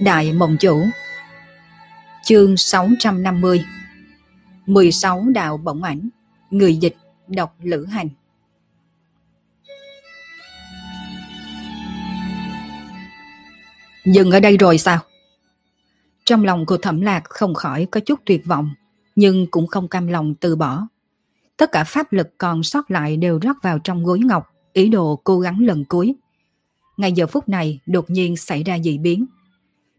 Đại Mộng Chủ. Chương 650 16 đạo bổng ảnh. Người dịch đọc lữ hành. Dừng ở đây rồi sao? Trong lòng của thẩm lạc không khỏi có chút tuyệt vọng, Nhưng cũng không cam lòng từ bỏ. Tất cả pháp lực còn sót lại đều rót vào trong gối ngọc, Ý đồ cố gắng lần cuối. Ngay giờ phút này, đột nhiên xảy ra dị biến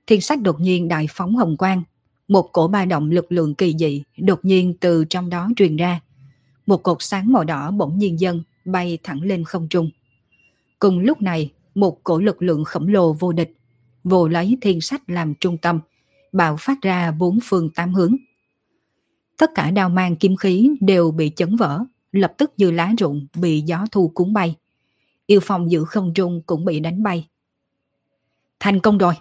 thiên sách đột nhiên đại phóng hồng quang. Một cổ ba động lực lượng kỳ dị đột nhiên từ trong đó truyền ra. Một cột sáng màu đỏ bỗng nhiên dâng bay thẳng lên không trung. Cùng lúc này, một cổ lực lượng khổng lồ vô địch, vô lấy thiên sách làm trung tâm, bạo phát ra bốn phương tám hướng. Tất cả đao mang kim khí đều bị chấn vỡ, lập tức như lá rụng bị gió thu cuốn bay. Yêu phòng giữ không trung cũng bị đánh bay. Thành công rồi!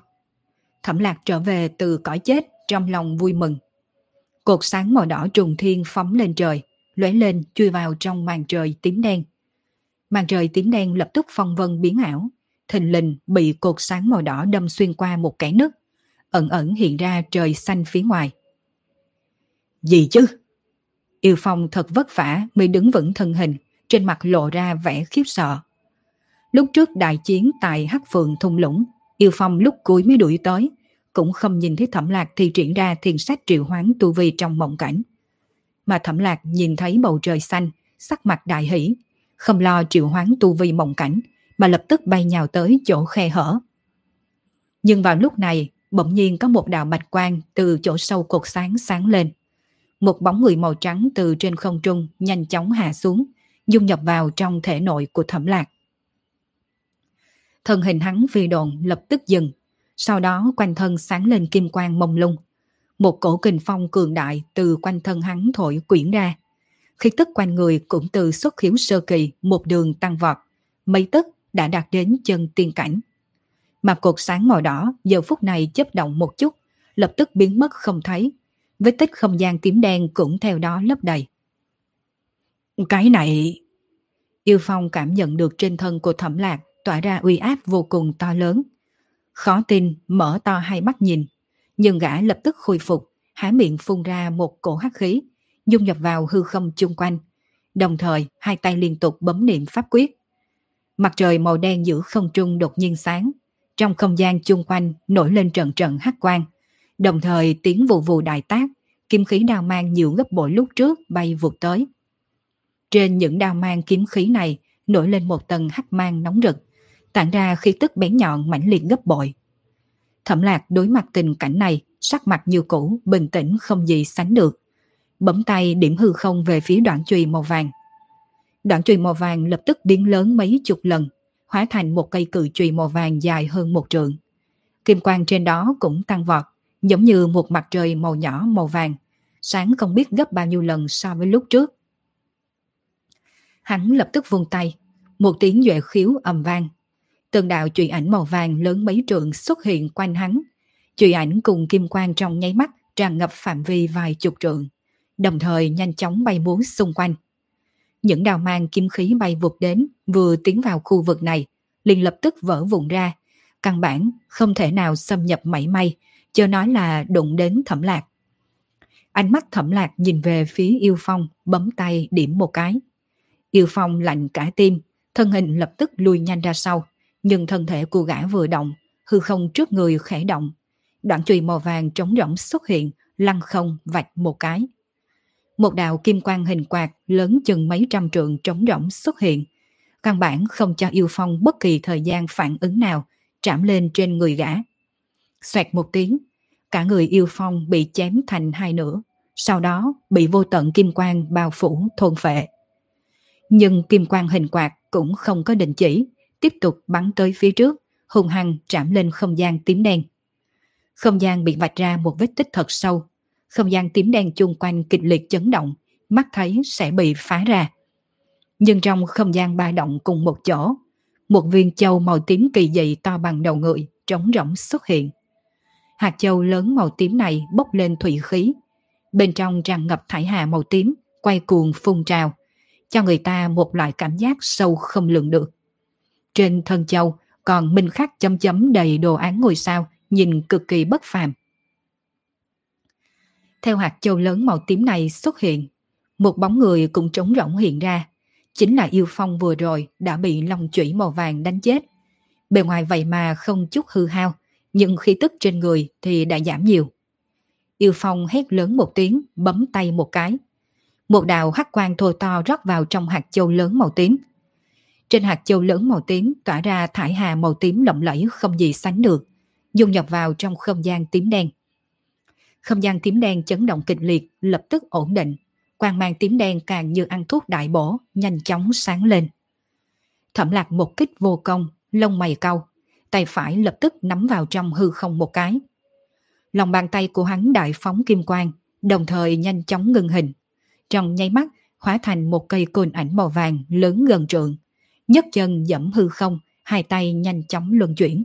Thẩm lạc trở về từ cõi chết trong lòng vui mừng. Cột sáng màu đỏ trùng thiên phóng lên trời, lóe lên chui vào trong màn trời tím đen. Màn trời tím đen lập tức phong vân biến ảo, thình lình bị cột sáng màu đỏ đâm xuyên qua một cái nứt, ẩn ẩn hiện ra trời xanh phía ngoài. Gì chứ? Yêu Phong thật vất vả mới đứng vững thân hình, trên mặt lộ ra vẻ khiếp sợ. Lúc trước đại chiến tại Hắc Phượng thung lũng, Yêu Phong lúc cuối mới đuổi tới, cũng không nhìn thấy thẩm lạc thì triển ra thiền sách triệu hoán tu vi trong mộng cảnh. Mà thẩm lạc nhìn thấy bầu trời xanh, sắc mặt đại hỷ, không lo triệu hoán tu vi mộng cảnh, mà lập tức bay nhào tới chỗ khe hở. Nhưng vào lúc này, bỗng nhiên có một đạo bạch quang từ chỗ sâu cột sáng sáng lên. Một bóng người màu trắng từ trên không trung nhanh chóng hạ xuống, dung nhập vào trong thể nội của thẩm lạc. Thân hình hắn phi đồn lập tức dừng, sau đó quanh thân sáng lên kim quang mông lung. Một cổ kình phong cường đại từ quanh thân hắn thổi quyển ra. Khi tức quanh người cũng từ xuất hiếu sơ kỳ một đường tăng vọt, mấy tức đã đạt đến chân tiên cảnh. Mà cột sáng màu đỏ giờ phút này chấp động một chút, lập tức biến mất không thấy. Vết tích không gian tím đen cũng theo đó lấp đầy. Cái này... Yêu Phong cảm nhận được trên thân của thẩm lạc tỏa ra uy áp vô cùng to lớn. Khó tin, mở to hai mắt nhìn, nhưng gã lập tức khôi phục, há miệng phun ra một cổ hắc khí, dung nhập vào hư không chung quanh. Đồng thời, hai tay liên tục bấm niệm pháp quyết. Mặt trời màu đen giữa không trung đột nhiên sáng, trong không gian chung quanh nổi lên trận trận hắc quang. Đồng thời tiếng vụ vụ đại tác, kim khí đao mang nhiều gấp bội lúc trước bay vụt tới. Trên những đao mang kiếm khí này nổi lên một tầng hắc mang nóng rực, tản ra khi tức bén nhọn mãnh liệt gấp bội. Thẩm lạc đối mặt tình cảnh này, sắc mặt như cũ, bình tĩnh không gì sánh được. Bấm tay điểm hư không về phía đoạn chùy màu vàng. Đoạn chùy màu vàng lập tức biến lớn mấy chục lần, hóa thành một cây cự chùy màu vàng dài hơn một trượng. Kim quang trên đó cũng tăng vọt, giống như một mặt trời màu nhỏ màu vàng, sáng không biết gấp bao nhiêu lần so với lúc trước. Hắn lập tức vung tay, một tiếng duệ khiếu ầm vang, Từng đạo trụy ảnh màu vàng lớn mấy trượng xuất hiện quanh hắn. Trụy ảnh cùng kim quang trong nháy mắt tràn ngập phạm vi vài chục trượng, đồng thời nhanh chóng bay múa xung quanh. Những đào mang kim khí bay vụt đến vừa tiến vào khu vực này, liền lập tức vỡ vụn ra. Căn bản không thể nào xâm nhập mảy may, chưa nói là đụng đến thẩm lạc. Ánh mắt thẩm lạc nhìn về phía yêu phong, bấm tay điểm một cái. Yêu phong lạnh cả tim, thân hình lập tức lùi nhanh ra sau nhưng thân thể của gã vừa động, hư không trước người khẽ động. Đoạn chùy màu vàng trống rỗng xuất hiện, lăn không vạch một cái. Một đạo kim quang hình quạt lớn chừng mấy trăm trượng trống rỗng xuất hiện. Căn bản không cho yêu phong bất kỳ thời gian phản ứng nào, trảm lên trên người gã. Xoẹt một tiếng, cả người yêu phong bị chém thành hai nửa, sau đó bị vô tận kim quang bao phủ thôn phệ. Nhưng kim quang hình quạt cũng không có định chỉ, tiếp tục bắn tới phía trước, hùng hăng chạm lên không gian tím đen. Không gian bị vạch ra một vết tích thật sâu. Không gian tím đen chung quanh kịch liệt chấn động, mắt thấy sẽ bị phá ra. Nhưng trong không gian ba động cùng một chỗ, một viên châu màu tím kỳ dị to bằng đầu người, trống rỗng xuất hiện. Hạt châu lớn màu tím này bốc lên thủy khí. Bên trong tràn ngập thải hà màu tím, quay cuồng phun trào, cho người ta một loại cảm giác sâu không lường được. Trên thân châu còn minh khắc chấm chấm đầy đồ án ngôi sao, nhìn cực kỳ bất phàm. Theo hạt châu lớn màu tím này xuất hiện, một bóng người cũng trống rỗng hiện ra. Chính là yêu phong vừa rồi đã bị long chủy màu vàng đánh chết. Bề ngoài vậy mà không chút hư hao, nhưng khi tức trên người thì đã giảm nhiều. Yêu phong hét lớn một tiếng, bấm tay một cái. Một đạo hắc quang thô to rót vào trong hạt châu lớn màu tím. Trên hạt châu lớn màu tím tỏa ra thải hà màu tím lộng lẫy không gì sánh được, dung nhập vào trong không gian tím đen. Không gian tím đen chấn động kịch liệt, lập tức ổn định. Quang mang tím đen càng như ăn thuốc đại bổ, nhanh chóng sáng lên. Thẩm lạc một kích vô công, lông mày cau, tay phải lập tức nắm vào trong hư không một cái. Lòng bàn tay của hắn đại phóng kim quang, đồng thời nhanh chóng ngưng hình. Trong nháy mắt, hóa thành một cây côn ảnh màu vàng lớn gần trượng nhấc chân dẫm hư không, hai tay nhanh chóng luân chuyển.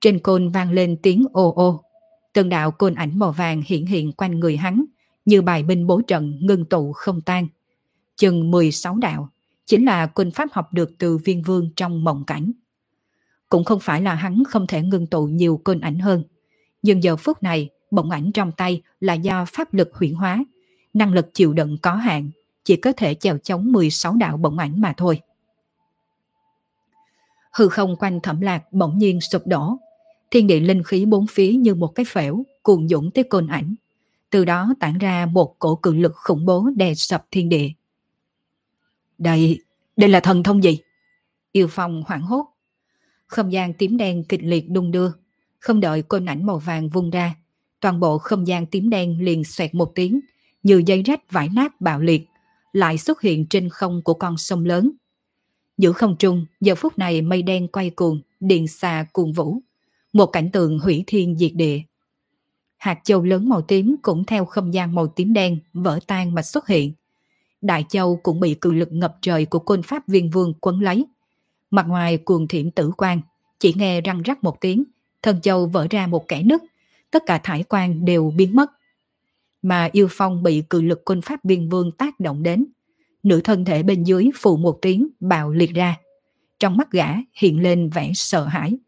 Trên côn vang lên tiếng ô ô. Từng đạo côn ảnh màu vàng hiện hiện quanh người hắn, như bài binh bố trận ngưng tụ không tan. Chừng 16 đạo, chính là côn pháp học được từ viên vương trong mộng cảnh. Cũng không phải là hắn không thể ngưng tụ nhiều côn ảnh hơn. Nhưng giờ phút này, bổng ảnh trong tay là do pháp lực huyển hóa, năng lực chịu đựng có hạn, chỉ có thể chèo chống 16 đạo bổng ảnh mà thôi. Hư không quanh thẩm lạc bỗng nhiên sụp đổ, thiên địa linh khí bốn phía như một cái phễu cuồn dũng tới côn ảnh. Từ đó tản ra một cổ cự lực khủng bố đè sập thiên địa. Đây, đây là thần thông gì? Yêu Phong hoảng hốt. Không gian tím đen kịch liệt đung đưa. Không đợi côn ảnh màu vàng vung ra, toàn bộ không gian tím đen liền xoẹt một tiếng, như dây rách vải nát bạo liệt, lại xuất hiện trên không của con sông lớn. Giữa không trung, giờ phút này mây đen quay cuồng, điện xà cuồng vũ. Một cảnh tượng hủy thiên diệt địa. Hạt châu lớn màu tím cũng theo không gian màu tím đen vỡ tan mà xuất hiện. Đại châu cũng bị cự lực ngập trời của côn pháp viên vương quấn lấy. Mặt ngoài cuồng thiểm tử quang, chỉ nghe răng rắc một tiếng, thân châu vỡ ra một kẻ nứt, tất cả thải quang đều biến mất. Mà yêu phong bị cự lực côn pháp viên vương tác động đến. Nửa thân thể bên dưới phụ một tiếng bạo liệt ra. Trong mắt gã hiện lên vẻ sợ hãi.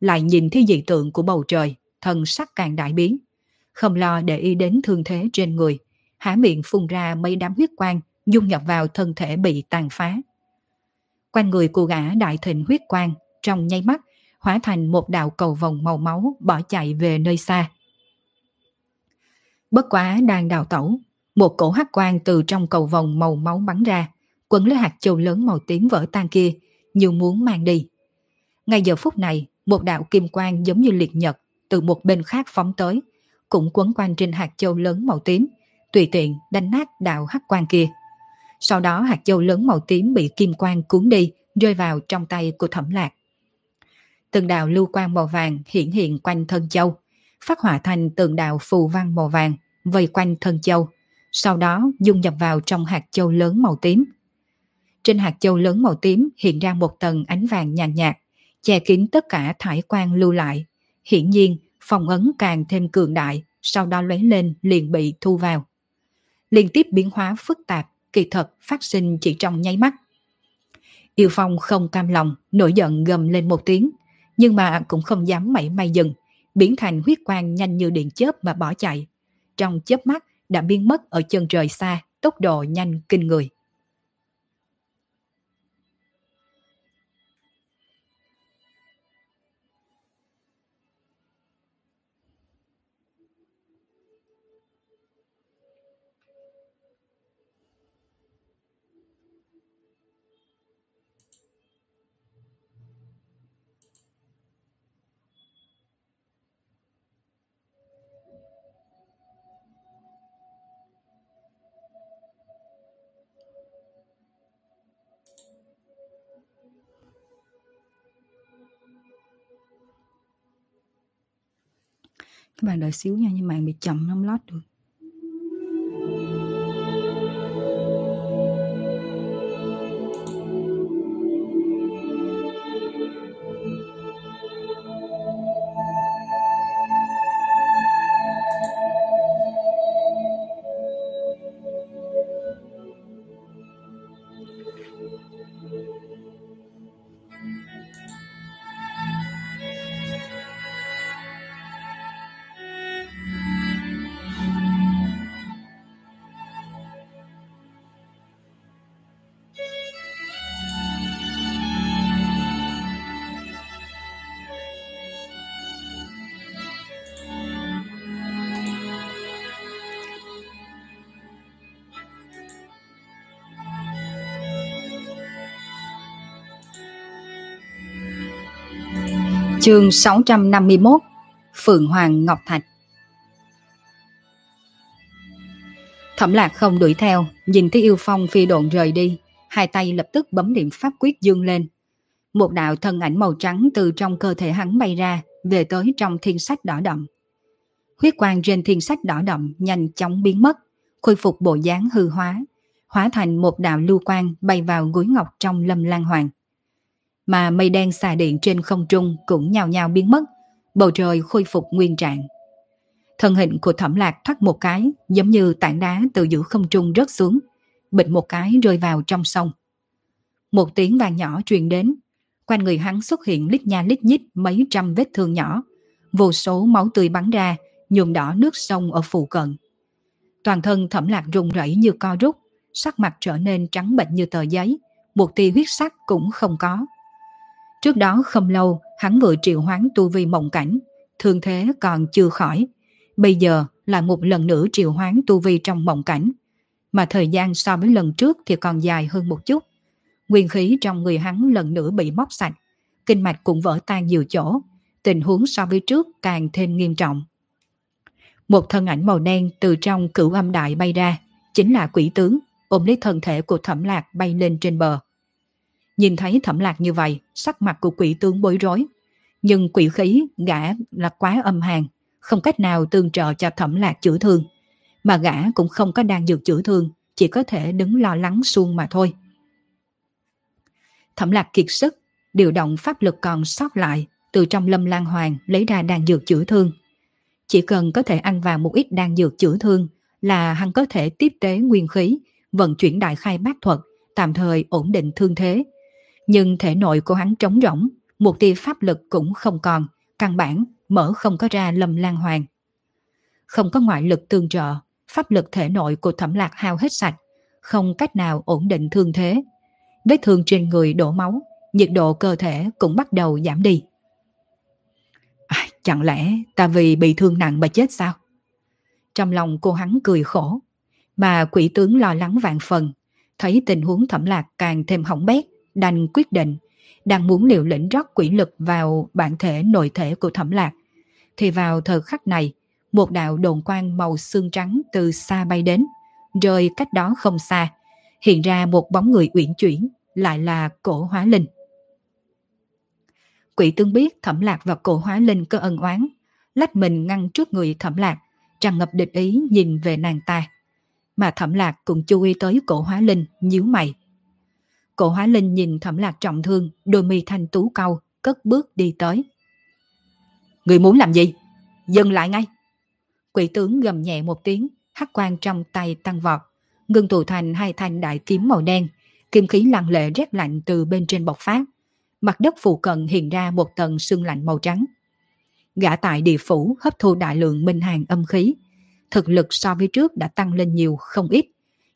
Lại nhìn thấy dị tượng của bầu trời, thần sắc càng đại biến. Không lo để ý đến thương thế trên người, há miệng phun ra mấy đám huyết quang dung nhập vào thân thể bị tàn phá. Quanh người của gã đại thịnh huyết quang, trong nháy mắt, hóa thành một đạo cầu vòng màu máu bỏ chạy về nơi xa. Bất quá đang đào tẩu, một cổ hắc quang từ trong cầu vòng màu máu bắn ra, quấn lấy hạt châu lớn màu tím vỡ tan kia, như muốn mang đi. Ngay giờ phút này, một đạo kim quang giống như liệt nhật từ một bên khác phóng tới, cũng quấn quanh trên hạt châu lớn màu tím, tùy tiện đánh nát đạo hắc quang kia. Sau đó hạt châu lớn màu tím bị kim quang cuốn đi, rơi vào trong tay của thẩm lạc. Từng đạo lưu quang màu vàng hiện hiện quanh thân châu, phát hỏa thành từng đạo phù văn màu vàng vây quanh thân châu, sau đó dung nhập vào trong hạt châu lớn màu tím. Trên hạt châu lớn màu tím hiện ra một tầng ánh vàng nhàn nhạt, che kín tất cả thải quang lưu lại. Hiển nhiên, phong ấn càng thêm cường đại, sau đó lóe lên liền bị thu vào. Liên tiếp biến hóa phức tạp, kỳ thật phát sinh chỉ trong nháy mắt. Yêu Phong không cam lòng, nổi giận gầm lên một tiếng, nhưng mà cũng không dám mảy may dừng, biến thành huyết quang nhanh như điện chớp mà bỏ chạy. Trong chớp mắt đã biến mất ở chân trời xa, tốc độ nhanh kinh người. Bạn đợi xíu nha, nhưng mà bị chậm không lót được. Chương 651 Phượng Hoàng Ngọc Thạch Thẩm lạc không đuổi theo, nhìn thấy yêu phong phi độn rời đi, hai tay lập tức bấm niệm pháp quyết dương lên. Một đạo thân ảnh màu trắng từ trong cơ thể hắn bay ra, về tới trong thiên sách đỏ đậm. Huyết quang trên thiên sách đỏ đậm nhanh chóng biến mất, khôi phục bộ dáng hư hóa, hóa thành một đạo lưu quang bay vào gối ngọc trong lâm lan hoàng mà mây đen xà điện trên không trung cũng nhào nhào biến mất, bầu trời khôi phục nguyên trạng. Thân hình của thẩm lạc thoát một cái, giống như tảng đá từ giữa không trung rớt xuống, bịch một cái rơi vào trong sông. Một tiếng vàng nhỏ truyền đến, quanh người hắn xuất hiện lít nha lít nhít mấy trăm vết thương nhỏ, vô số máu tươi bắn ra, nhuộm đỏ nước sông ở phụ cận. Toàn thân thẩm lạc rung rẩy như co rút, sắc mặt trở nên trắng bệnh như tờ giấy, một tia huyết sắc cũng không có. Trước đó không lâu, hắn vừa triệu hoán tu vi mộng cảnh, thương thế còn chưa khỏi. Bây giờ là một lần nữa triệu hoán tu vi trong mộng cảnh. Mà thời gian so với lần trước thì còn dài hơn một chút. Nguyên khí trong người hắn lần nữa bị móc sạch. Kinh mạch cũng vỡ tan nhiều chỗ. Tình huống so với trước càng thêm nghiêm trọng. Một thân ảnh màu đen từ trong cửu âm đại bay ra. Chính là quỷ tướng, ôm lấy thân thể của thẩm lạc bay lên trên bờ. Nhìn thấy thẩm lạc như vậy, sắc mặt của quỷ tướng bối rối. Nhưng quỷ khí gã là quá âm hàn, không cách nào tương trợ cho thẩm lạc chữa thương. Mà gã cũng không có đang dược chữa thương, chỉ có thể đứng lo lắng suông mà thôi. Thẩm lạc kiệt sức, điều động pháp lực còn sót lại, từ trong lâm lan hoàng lấy ra đan dược chữa thương. Chỉ cần có thể ăn vào một ít đan dược chữa thương là hắn có thể tiếp tế nguyên khí, vận chuyển đại khai bát thuật, tạm thời ổn định thương thế, nhưng thể nội của hắn trống rỗng, một tia pháp lực cũng không còn, căn bản mở không có ra lâm lan hoàng. Không có ngoại lực tương trợ, pháp lực thể nội của thẩm lạc hao hết sạch, không cách nào ổn định thương thế. Vết thương trên người đổ máu, nhiệt độ cơ thể cũng bắt đầu giảm đi. À, chẳng lẽ ta vì bị thương nặng mà chết sao? Trong lòng cô hắn cười khổ, mà quỷ tướng lo lắng vạn phần, thấy tình huống thẩm lạc càng thêm hỏng bét, đành quyết định, đang muốn liều lĩnh rót quỷ lực vào bản thể nội thể của thẩm lạc. Thì vào thời khắc này, một đạo đồn quang màu xương trắng từ xa bay đến, rơi cách đó không xa, hiện ra một bóng người uyển chuyển, lại là cổ hóa linh. Quỷ tương biết thẩm lạc và cổ hóa linh có ân oán, lách mình ngăn trước người thẩm lạc, tràn ngập địch ý nhìn về nàng ta. Mà thẩm lạc cũng chú ý tới cổ hóa linh, nhíu mày. Cổ hóa linh nhìn thẩm lạc trọng thương, đôi mi thanh tú cau, cất bước đi tới. Người muốn làm gì? Dừng lại ngay. Quỷ tướng gầm nhẹ một tiếng, hắc quang trong tay tăng vọt, ngưng tụ thành hai thanh đại kiếm màu đen, kim khí lặng lệ rét lạnh từ bên trên bộc phát. Mặt đất phụ cận hiện ra một tầng sương lạnh màu trắng. Gã tại địa phủ hấp thu đại lượng minh hàng âm khí. Thực lực so với trước đã tăng lên nhiều không ít.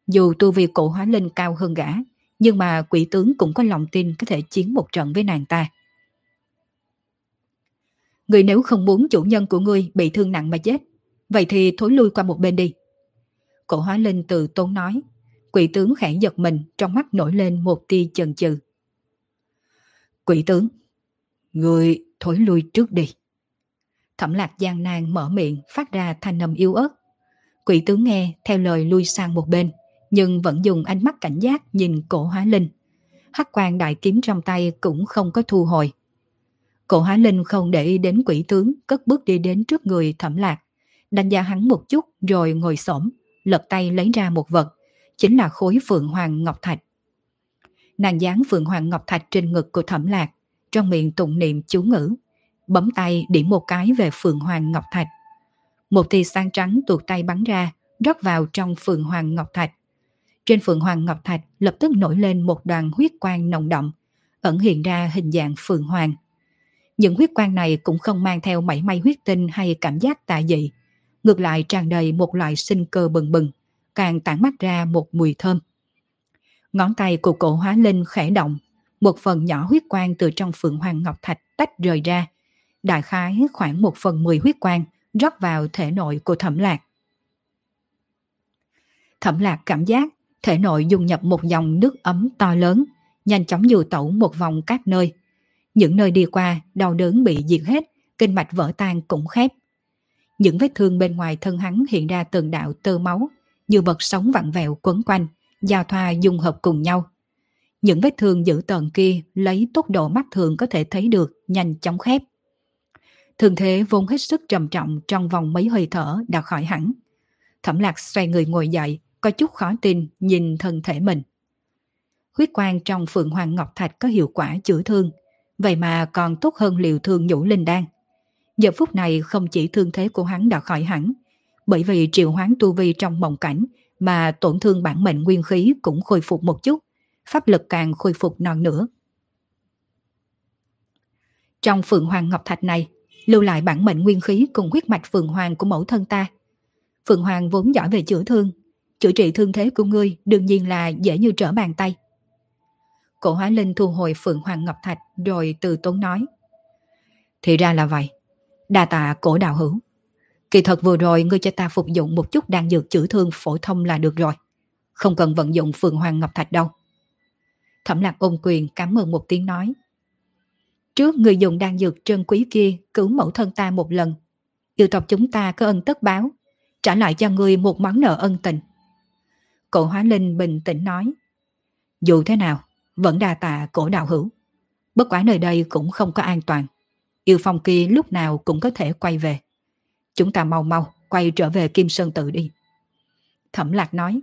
Dù tu vi cổ hóa linh cao hơn gã, nhưng mà quỷ tướng cũng có lòng tin có thể chiến một trận với nàng ta. Người nếu không muốn chủ nhân của ngươi bị thương nặng mà chết, vậy thì thối lui qua một bên đi. Cổ hóa linh từ tốn nói, quỷ tướng khẽ giật mình trong mắt nổi lên một tia chần chừ. Quỷ tướng, người thối lui trước đi. Thẩm lạc gian nan mở miệng phát ra thanh âm yếu ớt. Quỷ tướng nghe theo lời lui sang một bên, nhưng vẫn dùng ánh mắt cảnh giác nhìn cổ hóa linh. Hắc quang đại kiếm trong tay cũng không có thu hồi. Cổ Hóa Linh không để ý đến quỷ tướng, cất bước đi đến trước người thẩm lạc, đánh giá hắn một chút rồi ngồi xổm lật tay lấy ra một vật, chính là khối phượng hoàng ngọc thạch. Nàng dán phượng hoàng ngọc thạch trên ngực của thẩm lạc, trong miệng tụng niệm chú ngữ, bấm tay điểm một cái về phượng hoàng ngọc thạch. Một tia sang trắng tuột tay bắn ra, rót vào trong phượng hoàng ngọc thạch. Trên phượng hoàng ngọc thạch lập tức nổi lên một đoàn huyết quang nồng động, ẩn hiện ra hình dạng phượng hoàng. Những huyết quang này cũng không mang theo mảy may huyết tinh hay cảm giác tà dị, ngược lại tràn đầy một loại sinh cơ bừng bừng, càng tản mắt ra một mùi thơm. Ngón tay của cổ hóa linh khẽ động, một phần nhỏ huyết quang từ trong phượng hoàng ngọc thạch tách rời ra, đại khái khoảng một phần mười huyết quang rót vào thể nội của thẩm lạc. Thẩm lạc cảm giác thể nội dung nhập một dòng nước ấm to lớn, nhanh chóng dù tẩu một vòng các nơi. Những nơi đi qua, đau đớn bị diệt hết, kinh mạch vỡ tan cũng khép. Những vết thương bên ngoài thân hắn hiện ra từng đạo tơ máu, như vật sống vặn vẹo quấn quanh, giao thoa dung hợp cùng nhau. Những vết thương dữ tợn kia lấy tốc độ mắt thường có thể thấy được nhanh chóng khép. Thường thế vốn hết sức trầm trọng trong vòng mấy hơi thở đã khỏi hẳn. Thẩm lạc xoay người ngồi dậy, có chút khó tin nhìn thân thể mình. Huyết quang trong Phượng Hoàng Ngọc Thạch có hiệu quả chữa thương, vậy mà còn tốt hơn liều thương nhũ linh đan. Giờ phút này không chỉ thương thế của hắn đã khỏi hẳn, bởi vì triệu hoán tu vi trong mộng cảnh mà tổn thương bản mệnh nguyên khí cũng khôi phục một chút, pháp lực càng khôi phục non nữa. Trong Phượng Hoàng Ngọc Thạch này, lưu lại bản mệnh nguyên khí cùng huyết mạch Phượng Hoàng của mẫu thân ta. Phượng Hoàng vốn giỏi về chữa thương, chữa trị thương thế của ngươi đương nhiên là dễ như trở bàn tay. Cổ hóa linh thu hồi Phượng Hoàng Ngọc Thạch rồi từ tốn nói. Thì ra là vậy. Đa tạ cổ đạo hữu. Kỳ thật vừa rồi ngươi cho ta phục dụng một chút đan dược chữa thương phổ thông là được rồi. Không cần vận dụng Phượng Hoàng Ngọc Thạch đâu. Thẩm lạc ôn quyền cảm ơn một tiếng nói. Trước người dùng đan dược trân quý kia, cứu mẫu thân ta một lần. Yêu tộc chúng ta có ân tất báo. Trả lại cho ngươi một món nợ ân tình. Cổ hóa linh bình tĩnh nói. Dù thế nào, vẫn đa tạ cổ đạo hữu. Bất quả nơi đây cũng không có an toàn. Yêu phong kia lúc nào cũng có thể quay về. Chúng ta mau mau quay trở về Kim Sơn Tự đi. Thẩm lạc nói.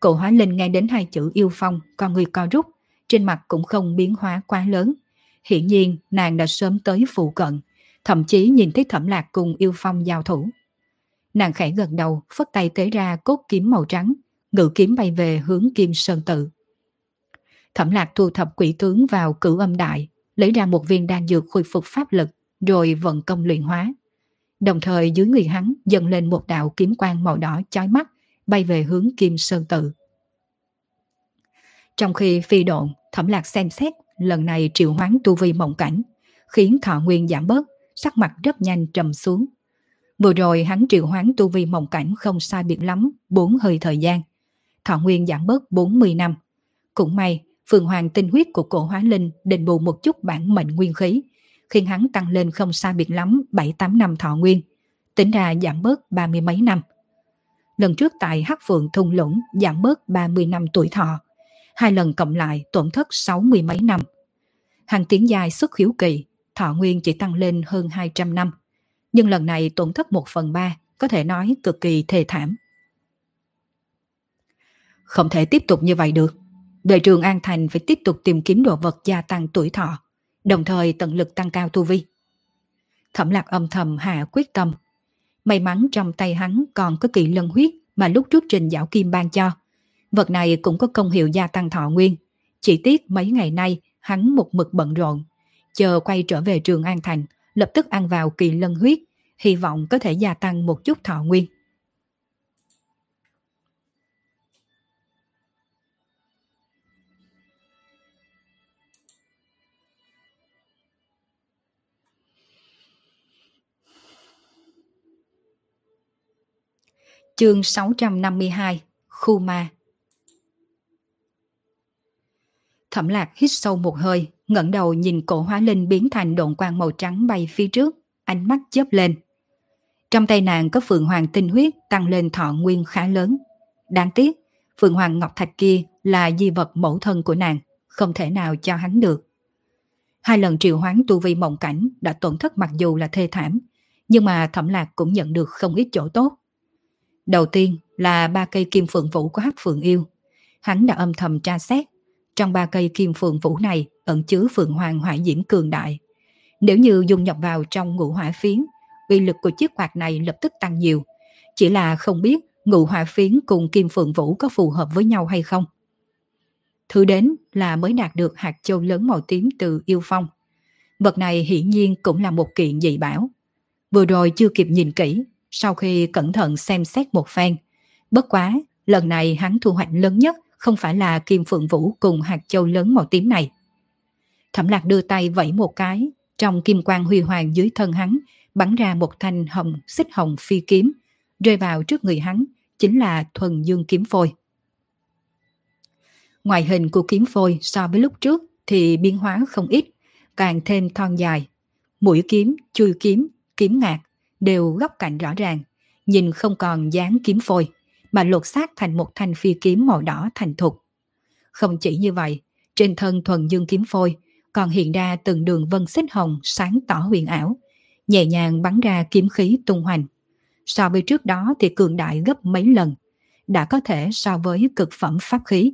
Cổ hóa linh nghe đến hai chữ yêu phong, con người co rút, trên mặt cũng không biến hóa quá lớn. Hiển nhiên nàng đã sớm tới phụ cận, thậm chí nhìn thấy thẩm lạc cùng yêu phong giao thủ. Nàng khẽ gật đầu, phất tay tế ra cốt kiếm màu trắng, ngự kiếm bay về hướng Kim Sơn Tự. Thẩm lạc thu thập quỷ tướng vào cửu âm đại, lấy ra một viên đan dược khôi phục pháp lực, rồi vận công luyện hóa. Đồng thời dưới người hắn dần lên một đạo kiếm quang màu đỏ chói mắt, bay về hướng Kim Sơn Tự. Trong khi phi độn, thẩm lạc xem xét, lần này triệu hoán tu vi mộng cảnh, khiến thọ nguyên giảm bớt, sắc mặt rất nhanh trầm xuống. Vừa rồi hắn triệu hoán tu vi mộng cảnh không sai biệt lắm, bốn hơi thời gian. Thọ nguyên giảm bớt 40 năm. Cũng may, Phượng Hoàng tinh huyết của cổ hóa linh đền bù một chút bản mệnh nguyên khí, khiến hắn tăng lên không xa biệt lắm 7-8 năm thọ nguyên, tính ra giảm bớt ba mươi mấy năm. Lần trước tại Hắc Phượng thung lũng giảm bớt 30 năm tuổi thọ, hai lần cộng lại tổn thất sáu mươi mấy năm. Hàng tiến dài xuất khiếu kỳ, thọ nguyên chỉ tăng lên hơn 200 năm, nhưng lần này tổn thất 1 phần 3, có thể nói cực kỳ thê thảm. Không thể tiếp tục như vậy được. Về trường An Thành phải tiếp tục tìm kiếm đồ vật gia tăng tuổi thọ, đồng thời tận lực tăng cao tu vi. Thẩm lạc âm thầm hạ quyết tâm. May mắn trong tay hắn còn có kỳ lân huyết mà lúc trước trình dạo kim ban cho. Vật này cũng có công hiệu gia tăng thọ nguyên. Chỉ tiếc mấy ngày nay hắn một mực bận rộn. Chờ quay trở về trường An Thành, lập tức ăn vào kỳ lân huyết, hy vọng có thể gia tăng một chút thọ nguyên. Chương 652 Khu ma Thẩm lạc hít sâu một hơi, ngẩng đầu nhìn cổ hóa linh biến thành độn quang màu trắng bay phía trước, ánh mắt chớp lên. Trong tay nàng có phượng hoàng tinh huyết tăng lên thọ nguyên khá lớn. Đáng tiếc, phượng hoàng ngọc thạch kia là di vật mẫu thân của nàng, không thể nào cho hắn được. Hai lần triệu hoán tu vi mộng cảnh đã tổn thất mặc dù là thê thảm, nhưng mà thẩm lạc cũng nhận được không ít chỗ tốt. Đầu tiên là ba cây kim phượng vũ của hắc phượng yêu. Hắn đã âm thầm tra xét. Trong ba cây kim phượng vũ này ẩn chứa phượng hoàng hỏa diễm cường đại. Nếu như dùng nhập vào trong ngũ hỏa phiến, uy lực của chiếc quạt này lập tức tăng nhiều. Chỉ là không biết ngũ hỏa phiến cùng kim phượng vũ có phù hợp với nhau hay không. Thứ đến là mới đạt được hạt châu lớn màu tím từ yêu phong. Vật này hiển nhiên cũng là một kiện dị bảo. Vừa rồi chưa kịp nhìn kỹ, sau khi cẩn thận xem xét một phen. Bất quá, lần này hắn thu hoạch lớn nhất không phải là kim phượng vũ cùng hạt châu lớn màu tím này. Thẩm lạc đưa tay vẫy một cái, trong kim quang huy hoàng dưới thân hắn bắn ra một thanh hồng xích hồng phi kiếm, rơi vào trước người hắn, chính là thuần dương kiếm phôi. Ngoại hình của kiếm phôi so với lúc trước thì biến hóa không ít, càng thêm thon dài. Mũi kiếm, chui kiếm, kiếm ngạc đều góc cạnh rõ ràng, nhìn không còn dáng kiếm phôi, mà lột xác thành một thanh phi kiếm màu đỏ thành thục. Không chỉ như vậy, trên thân thuần dương kiếm phôi còn hiện ra từng đường vân xích hồng sáng tỏ huyền ảo, nhẹ nhàng bắn ra kiếm khí tung hoành. So với trước đó thì cường đại gấp mấy lần, đã có thể so với cực phẩm pháp khí.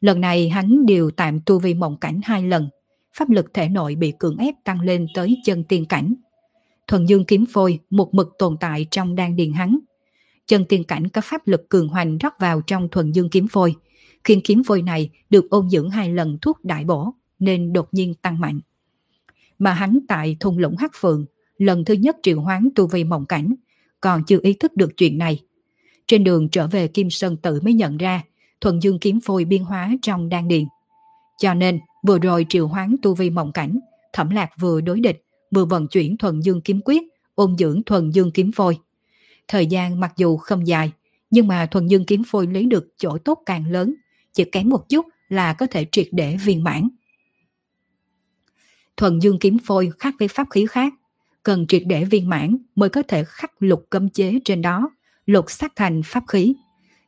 Lần này hắn điều tạm tu vi mộng cảnh hai lần, pháp lực thể nội bị cưỡng ép tăng lên tới chân tiên cảnh. Thuần dương kiếm phôi một mực tồn tại trong đan điền hắn. Chân tiên cảnh có pháp lực cường hoành rót vào trong thuần dương kiếm phôi, khiến kiếm phôi này được ôn dưỡng hai lần thuốc đại bổ nên đột nhiên tăng mạnh. Mà hắn tại thung lũng Hắc Phượng, lần thứ nhất triệu hoán tu vi mộng cảnh, còn chưa ý thức được chuyện này. Trên đường trở về Kim Sơn Tự mới nhận ra thuần dương kiếm phôi biên hóa trong đan điền. Cho nên, vừa rồi triệu hoán tu vi mộng cảnh, thẩm lạc vừa đối địch, vừa vận chuyển thuần dương kiếm quyết, ôn dưỡng thuần dương kiếm phôi. Thời gian mặc dù không dài, nhưng mà thuần dương kiếm phôi lấy được chỗ tốt càng lớn, chỉ kém một chút là có thể triệt để viên mãn. Thuần dương kiếm phôi khác với pháp khí khác, cần triệt để viên mãn mới có thể khắc lục cấm chế trên đó, lục sát thành pháp khí.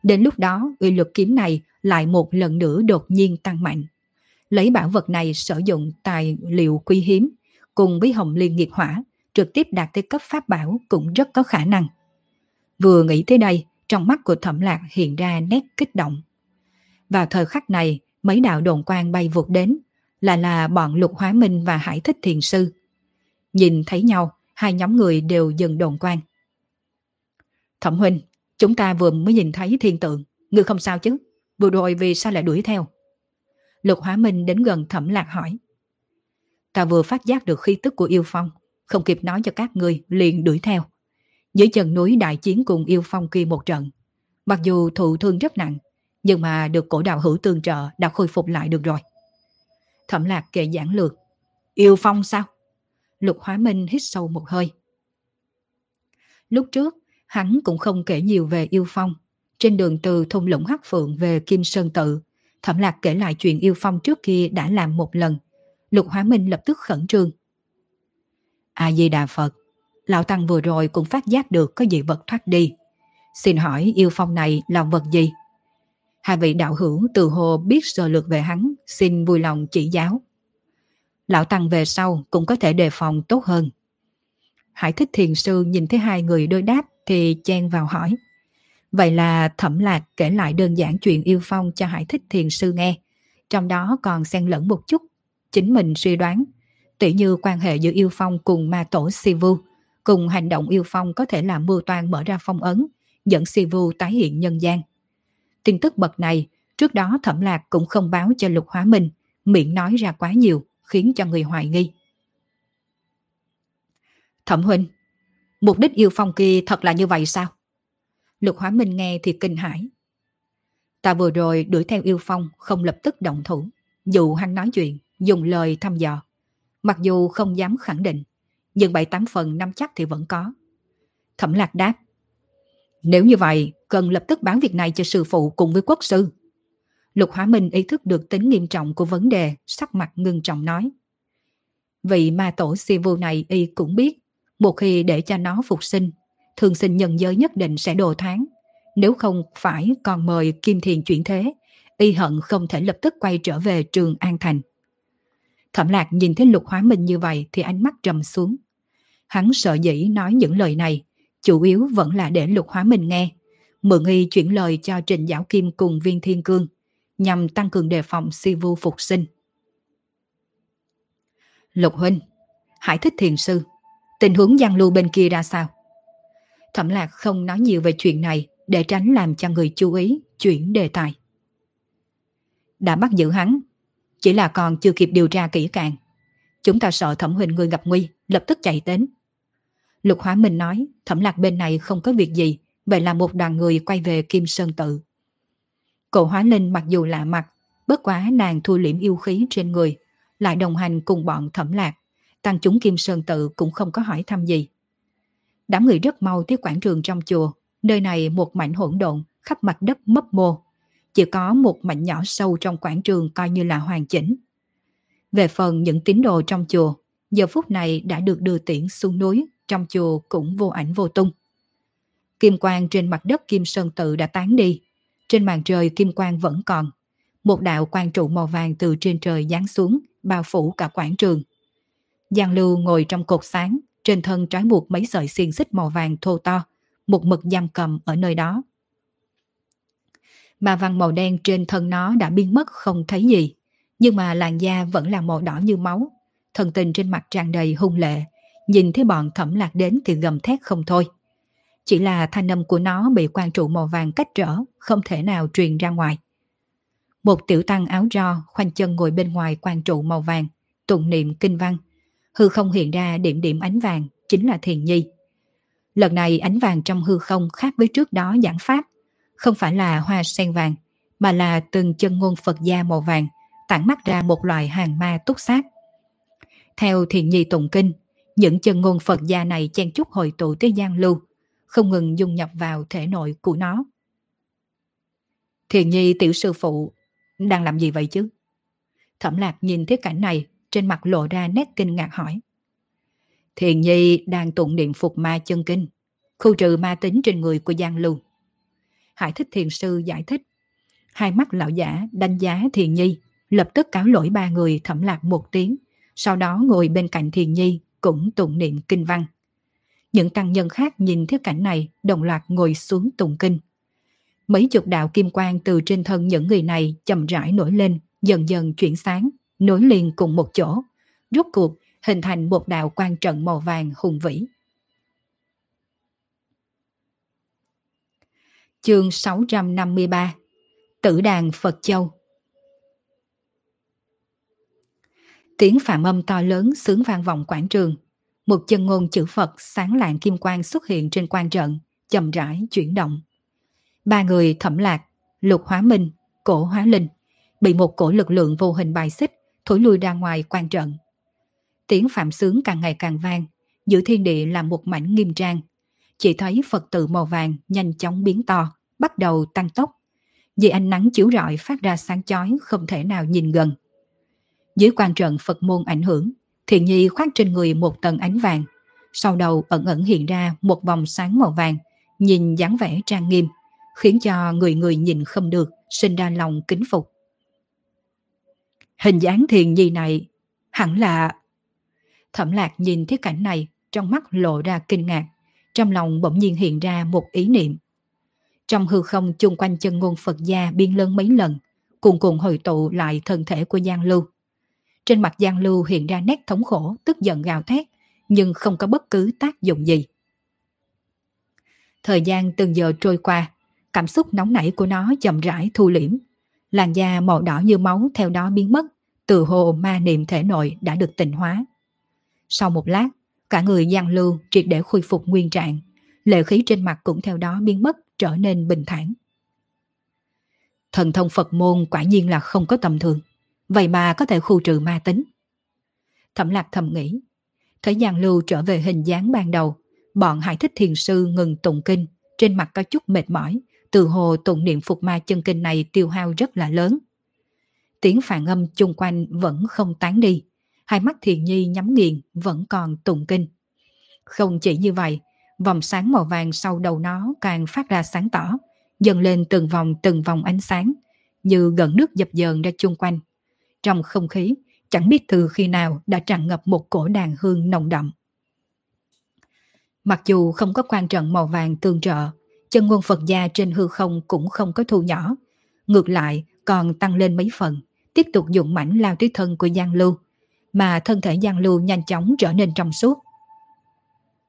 Đến lúc đó, uy lực kiếm này lại một lần nữa đột nhiên tăng mạnh. Lấy bản vật này sử dụng tài liệu quý hiếm, cùng với hồng liên nghiệp hỏa, trực tiếp đạt tới cấp pháp bảo cũng rất có khả năng. Vừa nghĩ tới đây, trong mắt của thẩm lạc hiện ra nét kích động. Vào thời khắc này, mấy đạo đồn quang bay vụt đến, là là bọn lục hóa minh và hải thích thiền sư. Nhìn thấy nhau, hai nhóm người đều dừng đồn quang. Thẩm huynh, chúng ta vừa mới nhìn thấy thiên tượng, ngươi không sao chứ? Vừa rồi vì sao lại đuổi theo? Lục hóa minh đến gần thẩm lạc hỏi. Ta vừa phát giác được khí tức của yêu phong, không kịp nói cho các ngươi liền đuổi theo. Dưới chân núi đại chiến cùng yêu phong kia một trận. Mặc dù thụ thương rất nặng, nhưng mà được cổ đạo hữu tương trợ đã khôi phục lại được rồi. Thẩm lạc kể giảng lược. Yêu phong sao? Lục Hóa Minh hít sâu một hơi. Lúc trước, hắn cũng không kể nhiều về yêu phong. Trên đường từ thung lũng Hắc Phượng về Kim Sơn Tự, Thẩm Lạc kể lại chuyện yêu phong trước kia đã làm một lần. Lục Hóa Minh lập tức khẩn trương. A-di-đà Phật, Lão Tăng vừa rồi cũng phát giác được có dị vật thoát đi. Xin hỏi yêu phong này là vật gì? Hai vị đạo hữu từ hồ biết sơ lược về hắn, xin vui lòng chỉ giáo. Lão Tăng về sau cũng có thể đề phòng tốt hơn. Hải thích thiền sư nhìn thấy hai người đối đáp thì chen vào hỏi. Vậy là thẩm lạc kể lại đơn giản chuyện yêu phong cho Hải thích thiền sư nghe. Trong đó còn xen lẫn một chút. Chính mình suy đoán. tỷ như quan hệ giữa yêu phong cùng ma tổ Sivu. Cùng hành động yêu phong có thể làm mưu toan mở ra phong ấn. Dẫn Sivu tái hiện nhân gian. Tin tức bậc này, trước đó thẩm lạc cũng không báo cho lục hóa minh. Miệng nói ra quá nhiều, khiến cho người hoài nghi. Thẩm huynh, mục đích yêu phong kia thật là như vậy sao? Lục hóa minh nghe thì kinh hãi. Ta vừa rồi đuổi theo yêu phong không lập tức động thủ. Dù hắn nói chuyện, dùng lời thăm dò. Mặc dù không dám khẳng định, nhưng bảy tám phần năm chắc thì vẫn có. Thẩm lạc đáp. Nếu như vậy, cần lập tức bán việc này cho sư phụ cùng với quốc sư. Lục Hóa Minh ý thức được tính nghiêm trọng của vấn đề, sắc mặt ngưng trọng nói. Vị ma tổ si vu này y cũng biết, một khi để cho nó phục sinh, thường sinh nhân giới nhất định sẽ đồ tháng. Nếu không phải còn mời Kim Thiền chuyển thế, y hận không thể lập tức quay trở về trường An Thành. Thẩm lạc nhìn thấy lục hóa minh như vậy thì ánh mắt trầm xuống. Hắn sợ dĩ nói những lời này, chủ yếu vẫn là để lục hóa minh nghe. Mượn y chuyển lời cho Trình Giáo Kim cùng viên thiên cương, nhằm tăng cường đề phòng si vu phục sinh. Lục huynh, Hải thích thiền sư, tình huống giang lưu bên kia ra sao? Thẩm lạc không nói nhiều về chuyện này để tránh làm cho người chú ý chuyển đề tài. Đã bắt giữ hắn, chỉ là còn chưa kịp điều tra kỹ càng. Chúng ta sợ thẩm huynh người gặp nguy, lập tức chạy đến. Lục Hóa Minh nói, thẩm lạc bên này không có việc gì, vậy là một đoàn người quay về Kim Sơn Tự. Cậu Hóa Linh mặc dù lạ mặt, bất quá nàng thu liễm yêu khí trên người, lại đồng hành cùng bọn thẩm lạc. Tăng chúng Kim Sơn Tự cũng không có hỏi thăm gì. Đám người rất mau tới quảng trường trong chùa, nơi này một mảnh hỗn độn, khắp mặt đất mấp mô. Chỉ có một mảnh nhỏ sâu trong quảng trường coi như là hoàn chỉnh. Về phần những tín đồ trong chùa, giờ phút này đã được đưa tiễn xuống núi, trong chùa cũng vô ảnh vô tung. Kim quang trên mặt đất Kim Sơn Tự đã tán đi, trên màn trời kim quang vẫn còn. Một đạo quang trụ màu vàng từ trên trời giáng xuống, bao phủ cả quảng trường. Giang Lưu ngồi trong cột sáng, trên thân trói buộc mấy sợi xiên xích màu vàng thô to, một mực giam cầm ở nơi đó. Mà văn màu đen trên thân nó đã biến mất không thấy gì, nhưng mà làn da vẫn là màu đỏ như máu. Thần tình trên mặt tràn đầy hung lệ, nhìn thấy bọn thẩm lạc đến thì gầm thét không thôi. Chỉ là thanh âm của nó bị quan trụ màu vàng cách trở, không thể nào truyền ra ngoài. Một tiểu tăng áo ro khoanh chân ngồi bên ngoài quan trụ màu vàng, tụng niệm kinh văn. Hư không hiện ra điểm điểm ánh vàng, chính là thiền nhi. Lần này ánh vàng trong hư không khác với trước đó giảng pháp, không phải là hoa sen vàng, mà là từng chân ngôn Phật gia màu vàng, tản mắt ra một loại hàng ma túc sát. Theo thiền nhi tụng kinh, những chân ngôn Phật gia này chen chúc hội tụ tới Giang Lưu, không ngừng dung nhập vào thể nội của nó. Thiền nhi tiểu sư phụ, đang làm gì vậy chứ? Thẩm lạc nhìn thấy cảnh này, trên mặt lộ ra nét kinh ngạc hỏi. Thiền nhi đang tụng niệm phục ma chân kinh, khu trừ ma tính trên người của Giang Lưu. Hải thích thiền sư giải thích. Hai mắt lão giả đánh giá thiền nhi, lập tức cáo lỗi ba người thẩm lạc một tiếng, sau đó ngồi bên cạnh thiền nhi cũng tụng niệm kinh văn. Những tăng nhân khác nhìn thấy cảnh này đồng loạt ngồi xuống tụng kinh. Mấy chục đạo kim quang từ trên thân những người này chậm rãi nổi lên, dần dần chuyển sáng, nối liền cùng một chỗ. Rốt cuộc hình thành một đạo quan trận màu vàng hùng vĩ. Chương 653 Tử đàn Phật Châu Tiếng phạm âm to lớn sướng vang vọng quảng trường. Một chân ngôn chữ Phật sáng lạng kim quang xuất hiện trên quan trận, chậm rãi chuyển động. Ba người thẩm lạc, lục hóa minh, cổ hóa linh, bị một cổ lực lượng vô hình bài xích, thổi lui ra ngoài quan trận. Tiếng phạm sướng càng ngày càng vang, giữa thiên địa là một mảnh nghiêm trang. Chỉ thấy Phật tự màu vàng nhanh chóng biến to, bắt đầu tăng tốc. Vì ánh nắng chiếu rọi phát ra sáng chói không thể nào nhìn gần. Dưới quan trận Phật môn ảnh hưởng, Thiện Nhi khoác trên người một tầng ánh vàng. Sau đầu ẩn ẩn hiện ra một vòng sáng màu vàng, nhìn dáng vẻ trang nghiêm, khiến cho người người nhìn không được, sinh ra lòng kính phục. Hình dáng Thiện Nhi này hẳn là... Thẩm lạc nhìn thấy cảnh này, trong mắt lộ ra kinh ngạc, trong lòng bỗng nhiên hiện ra một ý niệm. Trong hư không chung quanh chân ngôn Phật gia biên lớn mấy lần, cùng cùng hồi tụ lại thân thể của Giang Lưu. Trên mặt Giang Lưu hiện ra nét thống khổ, tức giận gào thét, nhưng không có bất cứ tác dụng gì. Thời gian từng giờ trôi qua, cảm xúc nóng nảy của nó chậm rãi thu liễm. Làn da màu đỏ như máu theo đó biến mất, từ hồ ma niệm thể nội đã được tịnh hóa. Sau một lát, cả người Giang Lưu triệt để khôi phục nguyên trạng, lệ khí trên mặt cũng theo đó biến mất, trở nên bình thản. Thần thông Phật môn quả nhiên là không có tầm thường vậy mà có thể khu trừ ma tính. Thẩm lạc thầm nghĩ, thấy Giang Lưu trở về hình dáng ban đầu, bọn hải thích thiền sư ngừng tụng kinh, trên mặt có chút mệt mỏi, từ hồ tụng niệm phục ma chân kinh này tiêu hao rất là lớn. Tiếng phản âm chung quanh vẫn không tán đi, hai mắt thiền nhi nhắm nghiền vẫn còn tụng kinh. Không chỉ như vậy, vòng sáng màu vàng sau đầu nó càng phát ra sáng tỏ, dần lên từng vòng từng vòng ánh sáng, như gần nước dập dờn ra chung quanh. Trong không khí, chẳng biết từ khi nào đã tràn ngập một cổ đàn hương nồng đậm. Mặc dù không có quan trận màu vàng tương trợ, chân ngôn Phật gia trên hư không cũng không có thu nhỏ. Ngược lại, còn tăng lên mấy phần, tiếp tục dụng mảnh lao tới thân của Giang Lưu, mà thân thể Giang Lưu nhanh chóng trở nên trong suốt.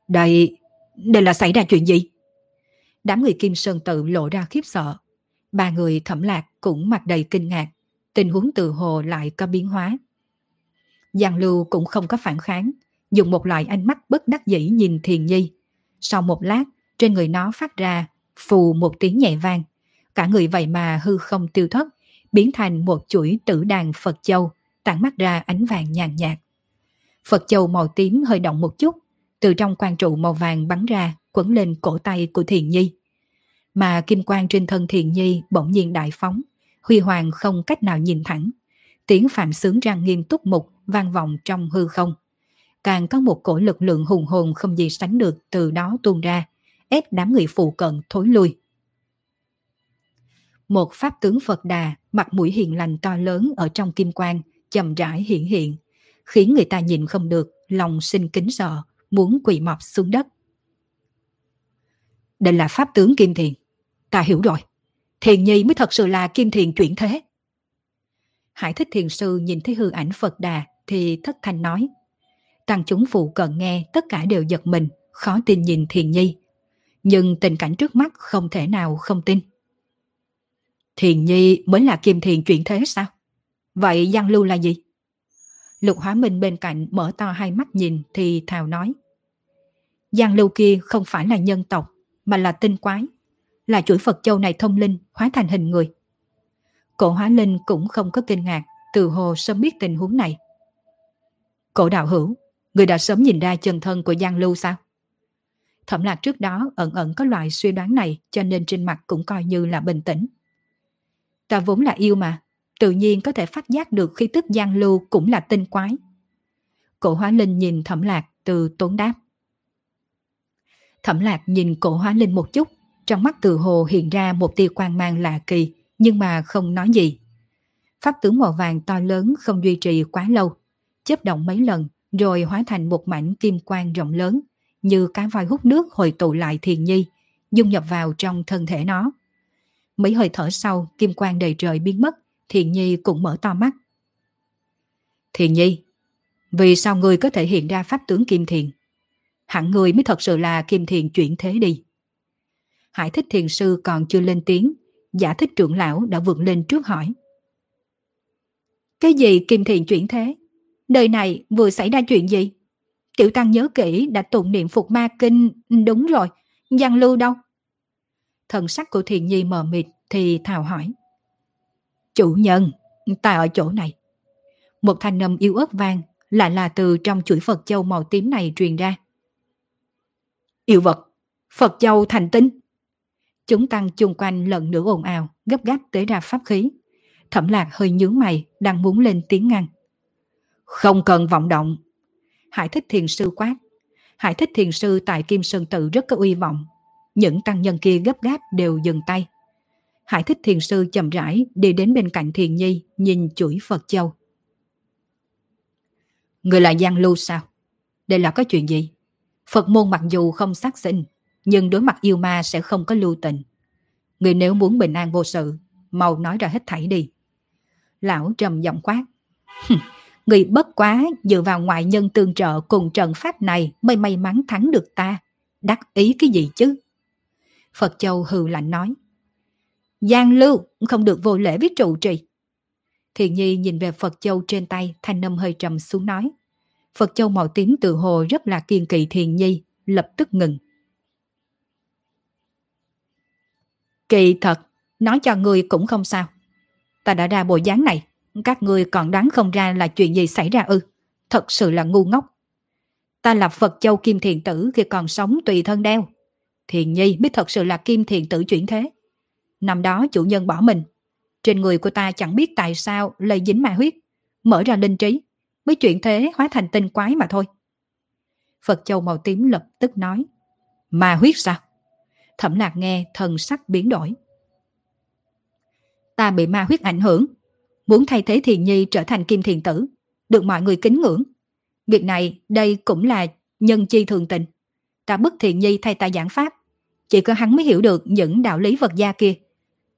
Đây, đây là xảy ra chuyện gì? Đám người Kim Sơn tự lộ ra khiếp sợ. Ba người thẩm lạc cũng mặt đầy kinh ngạc, tình huống từ hồ lại có biến hóa. Giang Lưu cũng không có phản kháng, dùng một loại ánh mắt bất đắc dĩ nhìn Thiền Nhi. Sau một lát, trên người nó phát ra phù một tiếng nhẹ vang. Cả người vậy mà hư không tiêu thất, biến thành một chuỗi tử đàn Phật Châu, tản mắt ra ánh vàng nhàn nhạt. Phật Châu màu tím hơi động một chút, từ trong quan trụ màu vàng bắn ra, quấn lên cổ tay của Thiền Nhi. Mà kim quang trên thân Thiền Nhi bỗng nhiên đại phóng, huy hoàng không cách nào nhìn thẳng. Tiếng phạm sướng răng nghiêm túc mục vang vọng trong hư không. Càng có một cổ lực lượng hùng hồn không gì sánh được từ đó tuôn ra, ép đám người phụ cận thối lui. Một pháp tướng Phật Đà, mặt mũi hiền lành to lớn ở trong kim quang, chậm rãi hiện hiện, khiến người ta nhìn không được, lòng sinh kính sợ, muốn quỳ mọp xuống đất. Đây là pháp tướng Kim Thiền. Ta hiểu rồi. Thiền Nhi mới thật sự là Kim Thiền chuyển thế. Hải thích thiền sư nhìn thấy hư ảnh Phật Đà thì thất thanh nói. Tăng chúng phụ cận nghe tất cả đều giật mình, khó tin nhìn Thiền Nhi. Nhưng tình cảnh trước mắt không thể nào không tin. Thiền Nhi mới là Kim Thiền chuyển thế sao? Vậy Giang Lưu là gì? Lục Hóa Minh bên cạnh mở to hai mắt nhìn thì thào nói. Giang Lưu kia không phải là nhân tộc, mà là tinh quái. Là chuỗi Phật Châu này thông linh, hóa thành hình người. Cổ hóa linh cũng không có kinh ngạc, từ hồ sớm biết tình huống này. Cổ đạo hữu, người đã sớm nhìn ra chân thân của Giang Lưu sao? Thẩm lạc trước đó ẩn ẩn có loại suy đoán này cho nên trên mặt cũng coi như là bình tĩnh. Ta vốn là yêu mà, tự nhiên có thể phát giác được khi tức Giang Lưu cũng là tinh quái. Cổ hóa linh nhìn thẩm lạc từ tốn đáp. Thẩm lạc nhìn cổ hóa linh một chút, trong mắt từ hồ hiện ra một tia quang mang lạ kỳ, nhưng mà không nói gì. Pháp tướng màu vàng to lớn không duy trì quá lâu, chớp động mấy lần rồi hóa thành một mảnh kim quang rộng lớn, như cá voi hút nước hồi tụ lại thiền nhi, dung nhập vào trong thân thể nó. Mấy hơi thở sau, kim quang đầy trời biến mất, thiền nhi cũng mở to mắt. Thiền nhi, vì sao người có thể hiện ra pháp tướng kim thiền? hẳn người mới thật sự là kim thiền chuyển thế đi. Hải thích thiền sư còn chưa lên tiếng, giả thích trưởng lão đã vượt lên trước hỏi. Cái gì kim thiền chuyển thế? Đời này vừa xảy ra chuyện gì? Tiểu tăng nhớ kỹ đã tụng niệm phục ma kinh, đúng rồi, Giang lưu đâu? Thần sắc của thiền nhi mờ mịt thì thảo hỏi. Chủ nhân, ta ở chỗ này. Một thanh âm yếu ớt vang, lại là từ trong chuỗi Phật châu màu tím này truyền ra. Yêu vật, Phật Châu thành tinh. Chúng tăng chung quanh lần nữa ồn ào, gấp gáp tới ra pháp khí. Thẩm lạc hơi nhướng mày, đang muốn lên tiếng ngăn. Không cần vọng động. Hải thích thiền sư quát. Hải thích thiền sư tại Kim Sơn Tự rất có uy vọng. Những tăng nhân kia gấp gáp đều dừng tay. Hải thích thiền sư chậm rãi đi đến bên cạnh thiền nhi, nhìn chuỗi Phật Châu. Người là Giang Lưu sao? Đây là có chuyện gì? Phật môn mặc dù không sát sinh, nhưng đối mặt yêu ma sẽ không có lưu tình. Người nếu muốn bình an vô sự, mau nói ra hết thảy đi. Lão trầm giọng quát. người bất quá dựa vào ngoại nhân tương trợ cùng trận pháp này mới may mắn thắng được ta. Đắc ý cái gì chứ? Phật Châu hừ lạnh nói. Giang lưu không được vô lễ với trụ trì. Thiện Nhi nhìn về Phật Châu trên tay, thanh âm hơi trầm xuống nói. Phật Châu màu tím tự hồ rất là kiên kỳ thiền nhi, lập tức ngừng. Kỳ thật, nói cho ngươi cũng không sao. Ta đã ra bộ dáng này, các ngươi còn đoán không ra là chuyện gì xảy ra ư. Thật sự là ngu ngốc. Ta là Phật Châu Kim Thiền Tử khi còn sống tùy thân đeo. Thiền Nhi biết thật sự là Kim Thiền Tử chuyển thế. Năm đó chủ nhân bỏ mình. Trên người của ta chẳng biết tại sao lây dính ma huyết. Mở ra linh trí, mới chuyện thế hóa thành tinh quái mà thôi. Phật Châu màu tím lập tức nói. Ma huyết sao? Thẩm lạc nghe thần sắc biến đổi. Ta bị ma huyết ảnh hưởng. Muốn thay thế thiền nhi trở thành kim thiền tử. được mọi người kính ngưỡng. Việc này, đây cũng là nhân chi thường tình. Ta bức thiện nhi thay ta giảng pháp. Chỉ có hắn mới hiểu được những đạo lý vật gia kia.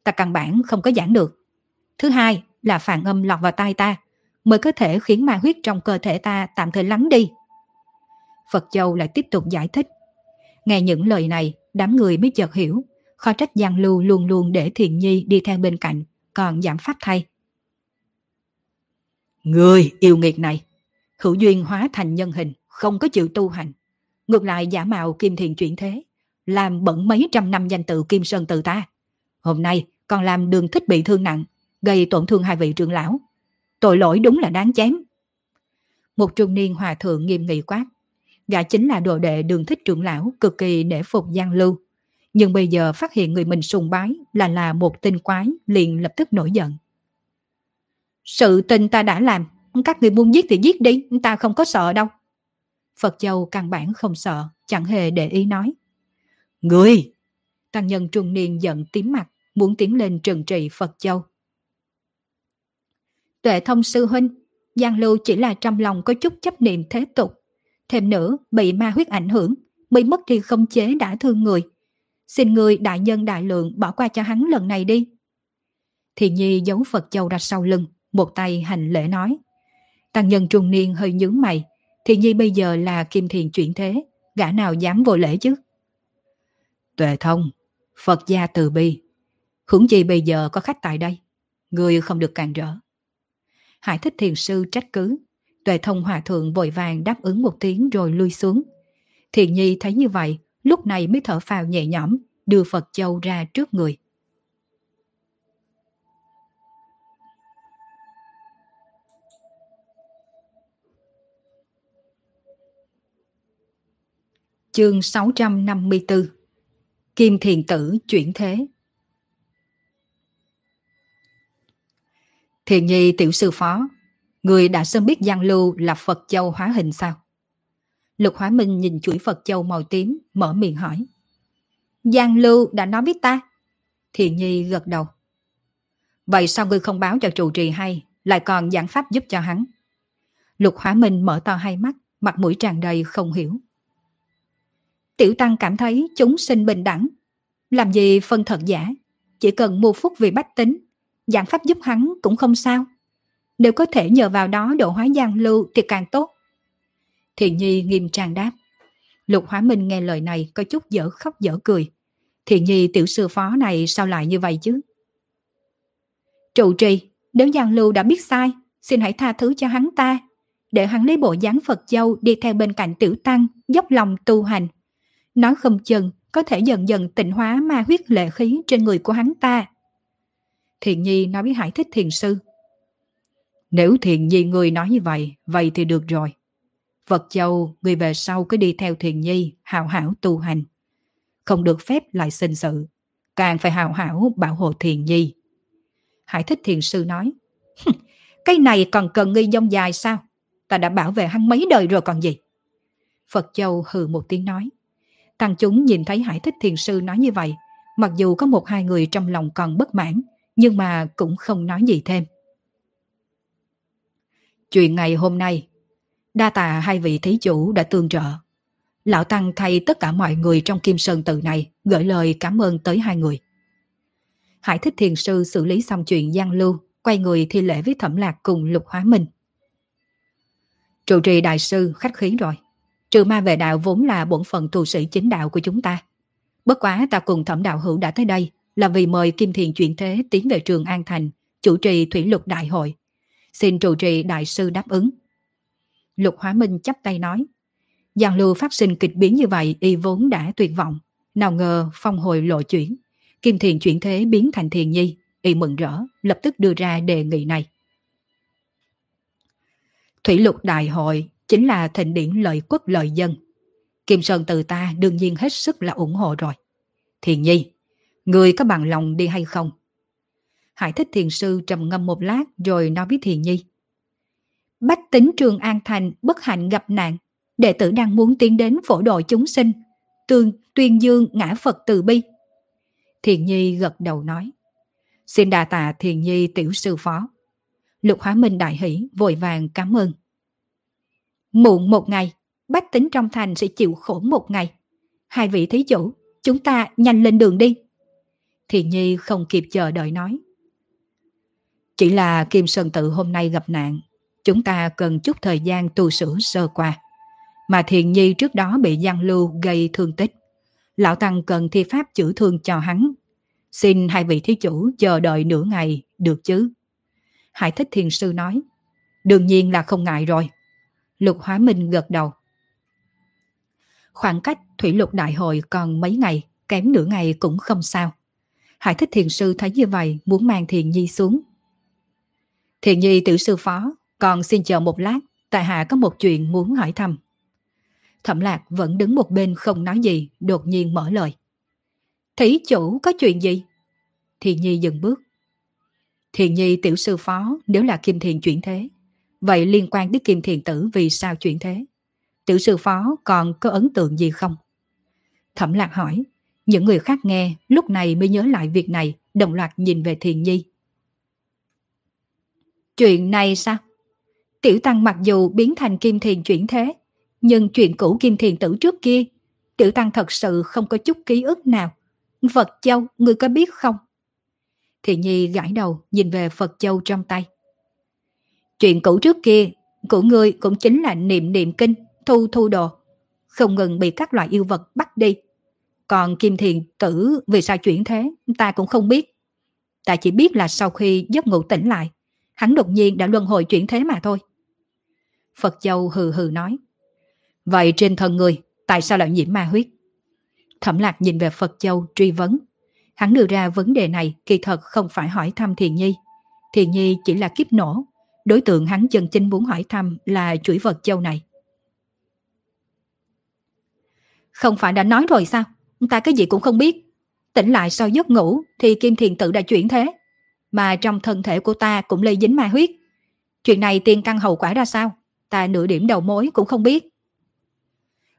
Ta căn bản không có giảng được. Thứ hai là phản âm lọt vào tai ta mới có thể khiến ma huyết trong cơ thể ta tạm thời lắng đi. Phật Châu lại tiếp tục giải thích. Nghe những lời này, đám người mới chợt hiểu. Khó trách Giang Lưu luôn luôn để Thiện Nhi đi theo bên cạnh, còn giảm pháp thay. Người yêu nghiệt này, hữu duyên hóa thành nhân hình, không có chịu tu hành. Ngược lại giả mạo kim thiền chuyển thế, làm bẩn mấy trăm năm danh tự kim sơn từ ta. Hôm nay còn làm đường thích bị thương nặng, gây tổn thương hai vị trưởng lão. Tội lỗi đúng là đáng chém. Một trung niên hòa thượng nghiêm nghị quát. Gã chính là đồ đệ đường thích trưởng lão cực kỳ nể phục Giang Lưu. Nhưng bây giờ phát hiện người mình sùng bái là là một tinh quái liền lập tức nổi giận. Sự tình ta đã làm, các người muốn giết thì giết đi, ta không có sợ đâu. Phật Châu căn bản không sợ, chẳng hề để ý nói. Người! Tăng nhân trung niên giận tím mặt, muốn tiến lên trừng trị Phật Châu. Tuệ thông sư huynh, Giang Lưu chỉ là trong lòng có chút chấp niệm thế tục. Thêm nữa, bị ma huyết ảnh hưởng, bị mất đi không chế đã thương người. Xin người đại nhân đại lượng bỏ qua cho hắn lần này đi. thiền Nhi giấu Phật Châu ra sau lưng, một tay hành lễ nói. Tăng nhân trung niên hơi nhướng mày, thiền Nhi bây giờ là kim thiền chuyển thế, gã nào dám vô lễ chứ? Tuệ thông, Phật gia từ bi, hưởng gì bây giờ có khách tại đây, người không được càng rỡ Hải thích thiền sư trách cứ. Tuệ thông hòa thượng vội vàng đáp ứng một tiếng rồi lui xuống. Thiền nhi thấy như vậy, lúc này mới thở phào nhẹ nhõm, đưa Phật Châu ra trước người. Chương 654 Kim Thiền Tử chuyển thế Thiền nhi tiểu sư phó, người đã sớm biết Giang Lưu là Phật Châu hóa hình sao? Lục Hóa Minh nhìn chuỗi Phật Châu màu tím, mở miệng hỏi. Giang Lưu đã nói biết ta? Thiền nhi gật đầu. Vậy sao ngươi không báo cho trụ trì hay, lại còn giảng pháp giúp cho hắn? Lục Hóa Minh mở to hai mắt, mặt mũi tràn đầy không hiểu. Tiểu Tăng cảm thấy chúng sinh bình đẳng. Làm gì phân thật giả, chỉ cần mua phúc vì bách tính, giảng pháp giúp hắn cũng không sao. Nếu có thể nhờ vào đó độ hóa giang lưu thì càng tốt. Thiện Nhi nghiêm trang đáp. Lục Hóa Minh nghe lời này có chút dở khóc dở cười. Thiện Nhi tiểu sư phó này sao lại như vậy chứ? Trụ trì, nếu Giang Lưu đã biết sai, xin hãy tha thứ cho hắn ta. Để hắn lấy bộ dáng Phật Châu đi theo bên cạnh tiểu tăng, dốc lòng tu hành. Nói không chừng, có thể dần dần tịnh hóa ma huyết lệ khí trên người của hắn ta. Thiền Nhi nói với Hải Thích Thiền Sư. Nếu Thiền Nhi người nói như vậy, vậy thì được rồi. Phật Châu, người về sau cứ đi theo Thiền Nhi, hào hảo tu hành. Không được phép lại sinh sự. Càng phải hào hảo bảo hộ Thiền Nhi. Hải Thích Thiền Sư nói. Cái này còn cần nghi dông dài sao? Ta đã bảo vệ hắn mấy đời rồi còn gì? Phật Châu hừ một tiếng nói. Tăng chúng nhìn thấy Hải Thích Thiền Sư nói như vậy, mặc dù có một hai người trong lòng còn bất mãn, nhưng mà cũng không nói gì thêm. Chuyện ngày hôm nay, đa tạ hai vị thí chủ đã tương trợ. Lão Tăng thay tất cả mọi người trong Kim Sơn Tự này gửi lời cảm ơn tới hai người. Hải Thích Thiền Sư xử lý xong chuyện gian Lưu, quay người thi lễ với Thẩm Lạc cùng Lục Hóa Minh. Trụ trì đại sư khách khí rồi. Trừ ma về đạo vốn là bổn phận tu sĩ chính đạo của chúng ta. Bất quá ta cùng thẩm đạo hữu đã tới đây là vì mời Kim Thiền chuyển thế tiến về trường An Thành, chủ trì thủy lục đại hội. Xin trụ trì đại sư đáp ứng. Lục Hóa Minh chắp tay nói, Giang lưu phát sinh kịch biến như vậy y vốn đã tuyệt vọng. Nào ngờ phong hồi lộ chuyển. Kim Thiền chuyển thế biến thành Thiền Nhi. Y mừng rỡ, lập tức đưa ra đề nghị này. Thủy lục đại hội chính là thịnh điển lợi quốc lợi dân. Kim Sơn từ ta đương nhiên hết sức là ủng hộ rồi. Thiền Nhi, Người có bằng lòng đi hay không? Hải thích thiền sư trầm ngâm một lát rồi nói với thiền nhi. Bách tính trường An Thành bất hạnh gặp nạn. Đệ tử đang muốn tiến đến phổ độ chúng sinh. Tương tuyên dương ngã Phật từ bi. Thiền nhi gật đầu nói. Xin đà tạ thiền nhi tiểu sư phó. Lục hóa minh đại hỷ vội vàng cảm ơn Muộn một ngày, bách tính trong thành sẽ chịu khổ một ngày. Hai vị thí chủ, chúng ta nhanh lên đường đi. Thiền Nhi không kịp chờ đợi nói. Chỉ là Kim Sơn Tự hôm nay gặp nạn, chúng ta cần chút thời gian tu sửa sơ qua. Mà Thiền Nhi trước đó bị Giang Lưu gây thương tích. Lão Tăng cần thi pháp chữa thương cho hắn. Xin hai vị thí chủ chờ đợi nửa ngày, được chứ? Hải Thích Thiền Sư nói. Đương nhiên là không ngại rồi. Lục Hóa Minh gật đầu. Khoảng cách Thủy Lục Đại hội còn mấy ngày, kém nửa ngày cũng không sao. Hải Thích Thiền Sư thấy như vậy muốn mang Thiền Nhi xuống. Thiền Nhi tự sư phó, còn xin chờ một lát, tại hạ có một chuyện muốn hỏi thăm. Thẩm lạc vẫn đứng một bên không nói gì, đột nhiên mở lời. Thí chủ có chuyện gì? Thiền Nhi dừng bước. Thiền Nhi tiểu sư phó nếu là Kim Thiền chuyển thế. Vậy liên quan đến Kim Thiền tử vì sao chuyển thế? Tiểu sư phó còn có ấn tượng gì không? Thẩm lạc hỏi. Những người khác nghe lúc này mới nhớ lại việc này, đồng loạt nhìn về Thiền Nhi. Chuyện này sao? Tiểu Tăng mặc dù biến thành Kim Thiền chuyển thế, nhưng chuyện cũ Kim Thiền tử trước kia, Tiểu Tăng thật sự không có chút ký ức nào. Phật Châu, ngươi có biết không? Thiền Nhi gãi đầu nhìn về Phật Châu trong tay. Chuyện cũ trước kia, của ngươi cũng chính là niệm niệm kinh, thu thu đồ. Không ngừng bị các loại yêu vật bắt đi. Còn Kim Thiền tử vì sao chuyển thế, ta cũng không biết. Ta chỉ biết là sau khi giấc ngủ tỉnh lại, hắn đột nhiên đã luân hồi chuyển thế mà thôi. Phật Châu hừ hừ nói. Vậy trên thân người, tại sao lại nhiễm ma huyết? Thẩm lạc nhìn về Phật Châu truy vấn. Hắn đưa ra vấn đề này kỳ thật không phải hỏi thăm Thiền Nhi. Thiền Nhi chỉ là kiếp nổ. Đối tượng hắn chân chính muốn hỏi thăm là chuỗi vật Châu này. Không phải đã nói rồi sao? Ta cái gì cũng không biết. Tỉnh lại sau giấc ngủ thì Kim Thiền tự đã chuyển thế. Mà trong thân thể của ta cũng lây dính ma huyết. Chuyện này tiên căn hậu quả ra sao? Ta nửa điểm đầu mối cũng không biết.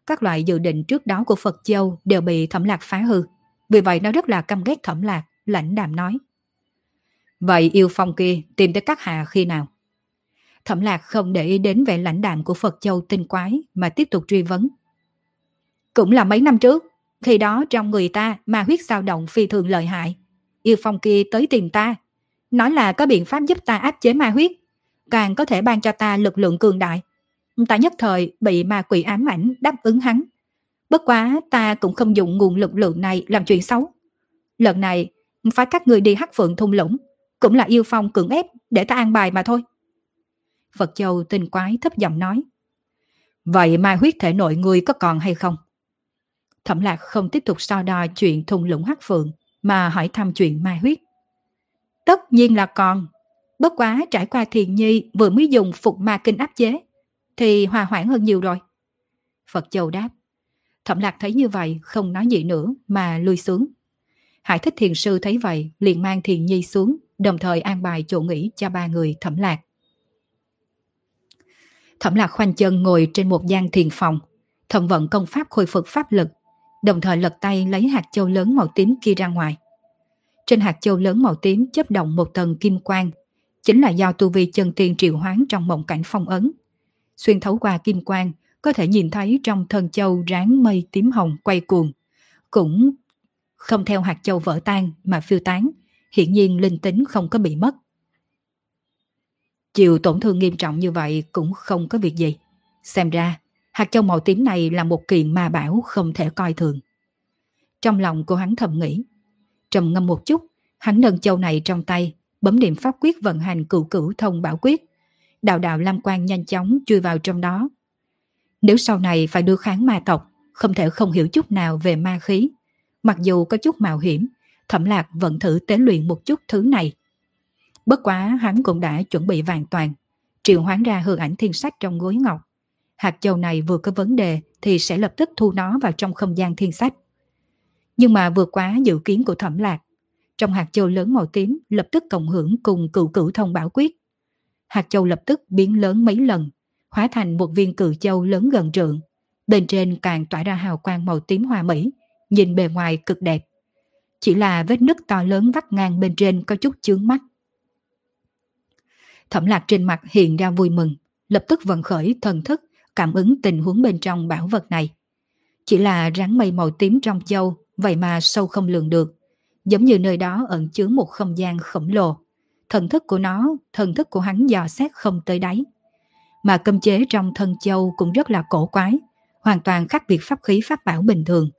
Các loại dự định trước đó của Phật Châu đều bị thẩm lạc phá hư. Vì vậy nó rất là căm ghét thẩm lạc, lãnh đạm nói. Vậy yêu phong kia tìm tới các hạ khi nào? Thẩm lạc không để ý đến vẻ lãnh đạm của Phật Châu tinh quái mà tiếp tục truy vấn. Cũng là mấy năm trước, khi đó trong người ta ma huyết dao động phi thường lợi hại. Yêu phong kia tới tìm ta, nói là có biện pháp giúp ta áp chế ma huyết, càng có thể ban cho ta lực lượng cường đại. Ta nhất thời bị ma quỷ ám ảnh đáp ứng hắn. Bất quá ta cũng không dùng nguồn lực lượng này làm chuyện xấu. Lần này phải các người đi hắc phượng thung lũng, cũng là yêu phong cưỡng ép để ta an bài mà thôi. Phật Châu tinh quái thấp giọng nói. Vậy ma huyết thể nội người có còn hay không? Thẩm lạc không tiếp tục so đo chuyện thùng lũng hắc phượng, mà hỏi thăm chuyện mai huyết. Tất nhiên là còn. Bất quá trải qua thiền nhi vừa mới dùng phục ma kinh áp chế, thì hòa hoãn hơn nhiều rồi. Phật Châu đáp. Thẩm lạc thấy như vậy, không nói gì nữa, mà lui xuống. Hải thích thiền sư thấy vậy, liền mang thiền nhi xuống, đồng thời an bài chỗ nghỉ cho ba người thẩm lạc. Thẩm lạc khoanh chân ngồi trên một gian thiền phòng thẩm vận công pháp khôi phục pháp lực đồng thời lật tay lấy hạt châu lớn màu tím kia ra ngoài. Trên hạt châu lớn màu tím chấp động một tầng kim quang, chính là do tu vi chân tiên triệu hoán trong mộng cảnh phong ấn. Xuyên thấu qua kim quang, có thể nhìn thấy trong thân châu ráng mây tím hồng quay cuồng, cũng không theo hạt châu vỡ tan mà phiêu tán, hiển nhiên linh tính không có bị mất. Chịu tổn thương nghiêm trọng như vậy cũng không có việc gì. Xem ra, hạt châu màu tím này là một kiện ma bảo không thể coi thường. Trong lòng cô hắn thầm nghĩ. Trầm ngâm một chút, hắn nâng châu này trong tay, bấm điểm pháp quyết vận hành cửu cửu thông bảo quyết. Đạo đạo lam quan nhanh chóng chui vào trong đó. Nếu sau này phải đưa kháng ma tộc, không thể không hiểu chút nào về ma khí. Mặc dù có chút mạo hiểm, thẩm lạc vẫn thử tế luyện một chút thứ này. Bất quá hắn cũng đã chuẩn bị vàng toàn, triệu hoán ra hư ảnh thiên sách trong gối ngọc. Hạt châu này vừa có vấn đề thì sẽ lập tức thu nó vào trong không gian thiên sách. Nhưng mà vượt quá dự kiến của thẩm lạc. Trong hạt châu lớn màu tím lập tức cộng hưởng cùng cựu cửu thông bảo quyết. Hạt châu lập tức biến lớn mấy lần, hóa thành một viên cự châu lớn gần trượng. Bên trên càng tỏa ra hào quang màu tím hoa mỹ, nhìn bề ngoài cực đẹp. Chỉ là vết nứt to lớn vắt ngang bên trên có chút chướng mắt. Thẩm lạc trên mặt hiện ra vui mừng, lập tức vận khởi thần thức, cảm ứng tình huống bên trong bảo vật này. Chỉ là rắn mây màu tím trong châu, vậy mà sâu không lường được. Giống như nơi đó ẩn chứa một không gian khổng lồ. Thần thức của nó, thần thức của hắn dò xét không tới đáy. Mà cơm chế trong thân châu cũng rất là cổ quái, hoàn toàn khác biệt pháp khí pháp bảo bình thường.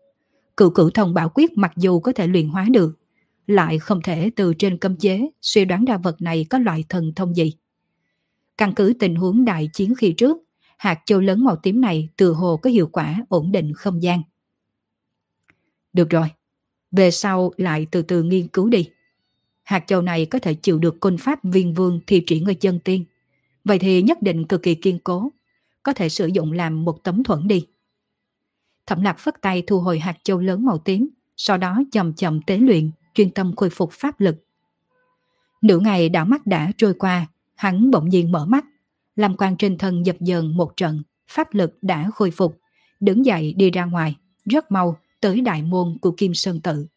Cựu cửu thông bảo quyết mặc dù có thể luyện hóa được, lại không thể từ trên cơm chế suy đoán ra vật này có loại thần thông gì. Căn cứ tình huống đại chiến khi trước, hạt châu lớn màu tím này từ hồ có hiệu quả ổn định không gian. Được rồi, về sau lại từ từ nghiên cứu đi. Hạt châu này có thể chịu được côn pháp viên vương thi triển người chân tiên. Vậy thì nhất định cực kỳ kiên cố, có thể sử dụng làm một tấm thuẫn đi. Thẩm lạc phất tay thu hồi hạt châu lớn màu tím, sau đó chậm chậm tế luyện, chuyên tâm khôi phục pháp lực. Nửa ngày đảo mắt đã trôi qua, hắn bỗng nhiên mở mắt, làm quan trên thân dập dờn một trận, pháp lực đã khôi phục, đứng dậy đi ra ngoài, rất mau tới đại môn của Kim Sơn Tự.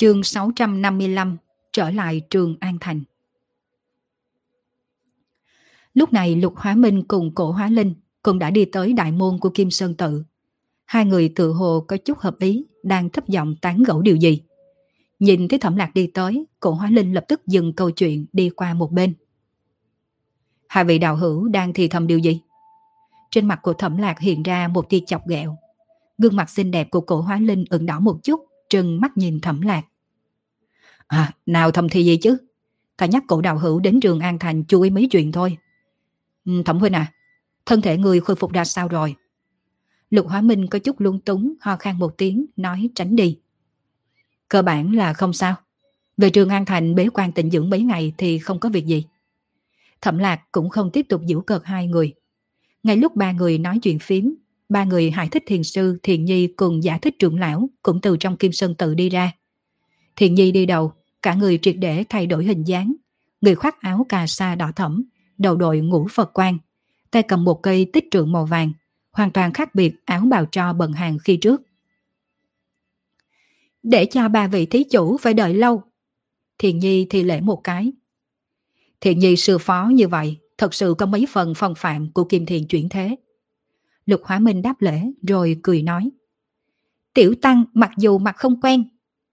Chương 655 Trở lại trường An Thành Lúc này Lục Hóa Minh cùng Cổ Hóa Linh cũng đã đi tới đại môn của Kim Sơn Tự. Hai người tự hồ có chút hợp ý, đang thấp giọng tán gẫu điều gì. Nhìn thấy Thẩm Lạc đi tới, Cổ Hóa Linh lập tức dừng câu chuyện đi qua một bên. Hai vị đạo hữu đang thì thầm điều gì? Trên mặt của Thẩm Lạc hiện ra một tia chọc ghẹo. Gương mặt xinh đẹp của Cổ Hóa Linh ửng đỏ một chút, trừng mắt nhìn Thẩm Lạc. À, nào thầm thì gì chứ? Ta nhắc cổ đạo hữu đến trường An Thành chú ý mấy chuyện thôi. Ừ, thẩm huynh à, thân thể người khôi phục ra sao rồi? Lục Hóa Minh có chút lung túng, ho khan một tiếng, nói tránh đi. Cơ bản là không sao. Về trường An Thành bế quan tịnh dưỡng mấy ngày thì không có việc gì. Thẩm Lạc cũng không tiếp tục giễu cợt hai người. Ngay lúc ba người nói chuyện phím, ba người hải thích thiền sư, thiền nhi cùng giả thích trưởng lão cũng từ trong kim sơn tự đi ra. Thiền nhi đi đầu, cả người triệt để thay đổi hình dáng. Người khoác áo cà sa đỏ thẫm, đầu đội ngũ Phật quan, tay cầm một cây tích trượng màu vàng, hoàn toàn khác biệt áo bào cho bần hàng khi trước. Để cho ba vị thí chủ phải đợi lâu. Thiền Nhi thì lễ một cái. Thiền Nhi sư phó như vậy, thật sự có mấy phần phong phạm của Kim Thiền chuyển thế. Lục Hóa Minh đáp lễ rồi cười nói. Tiểu Tăng mặc dù mặt không quen,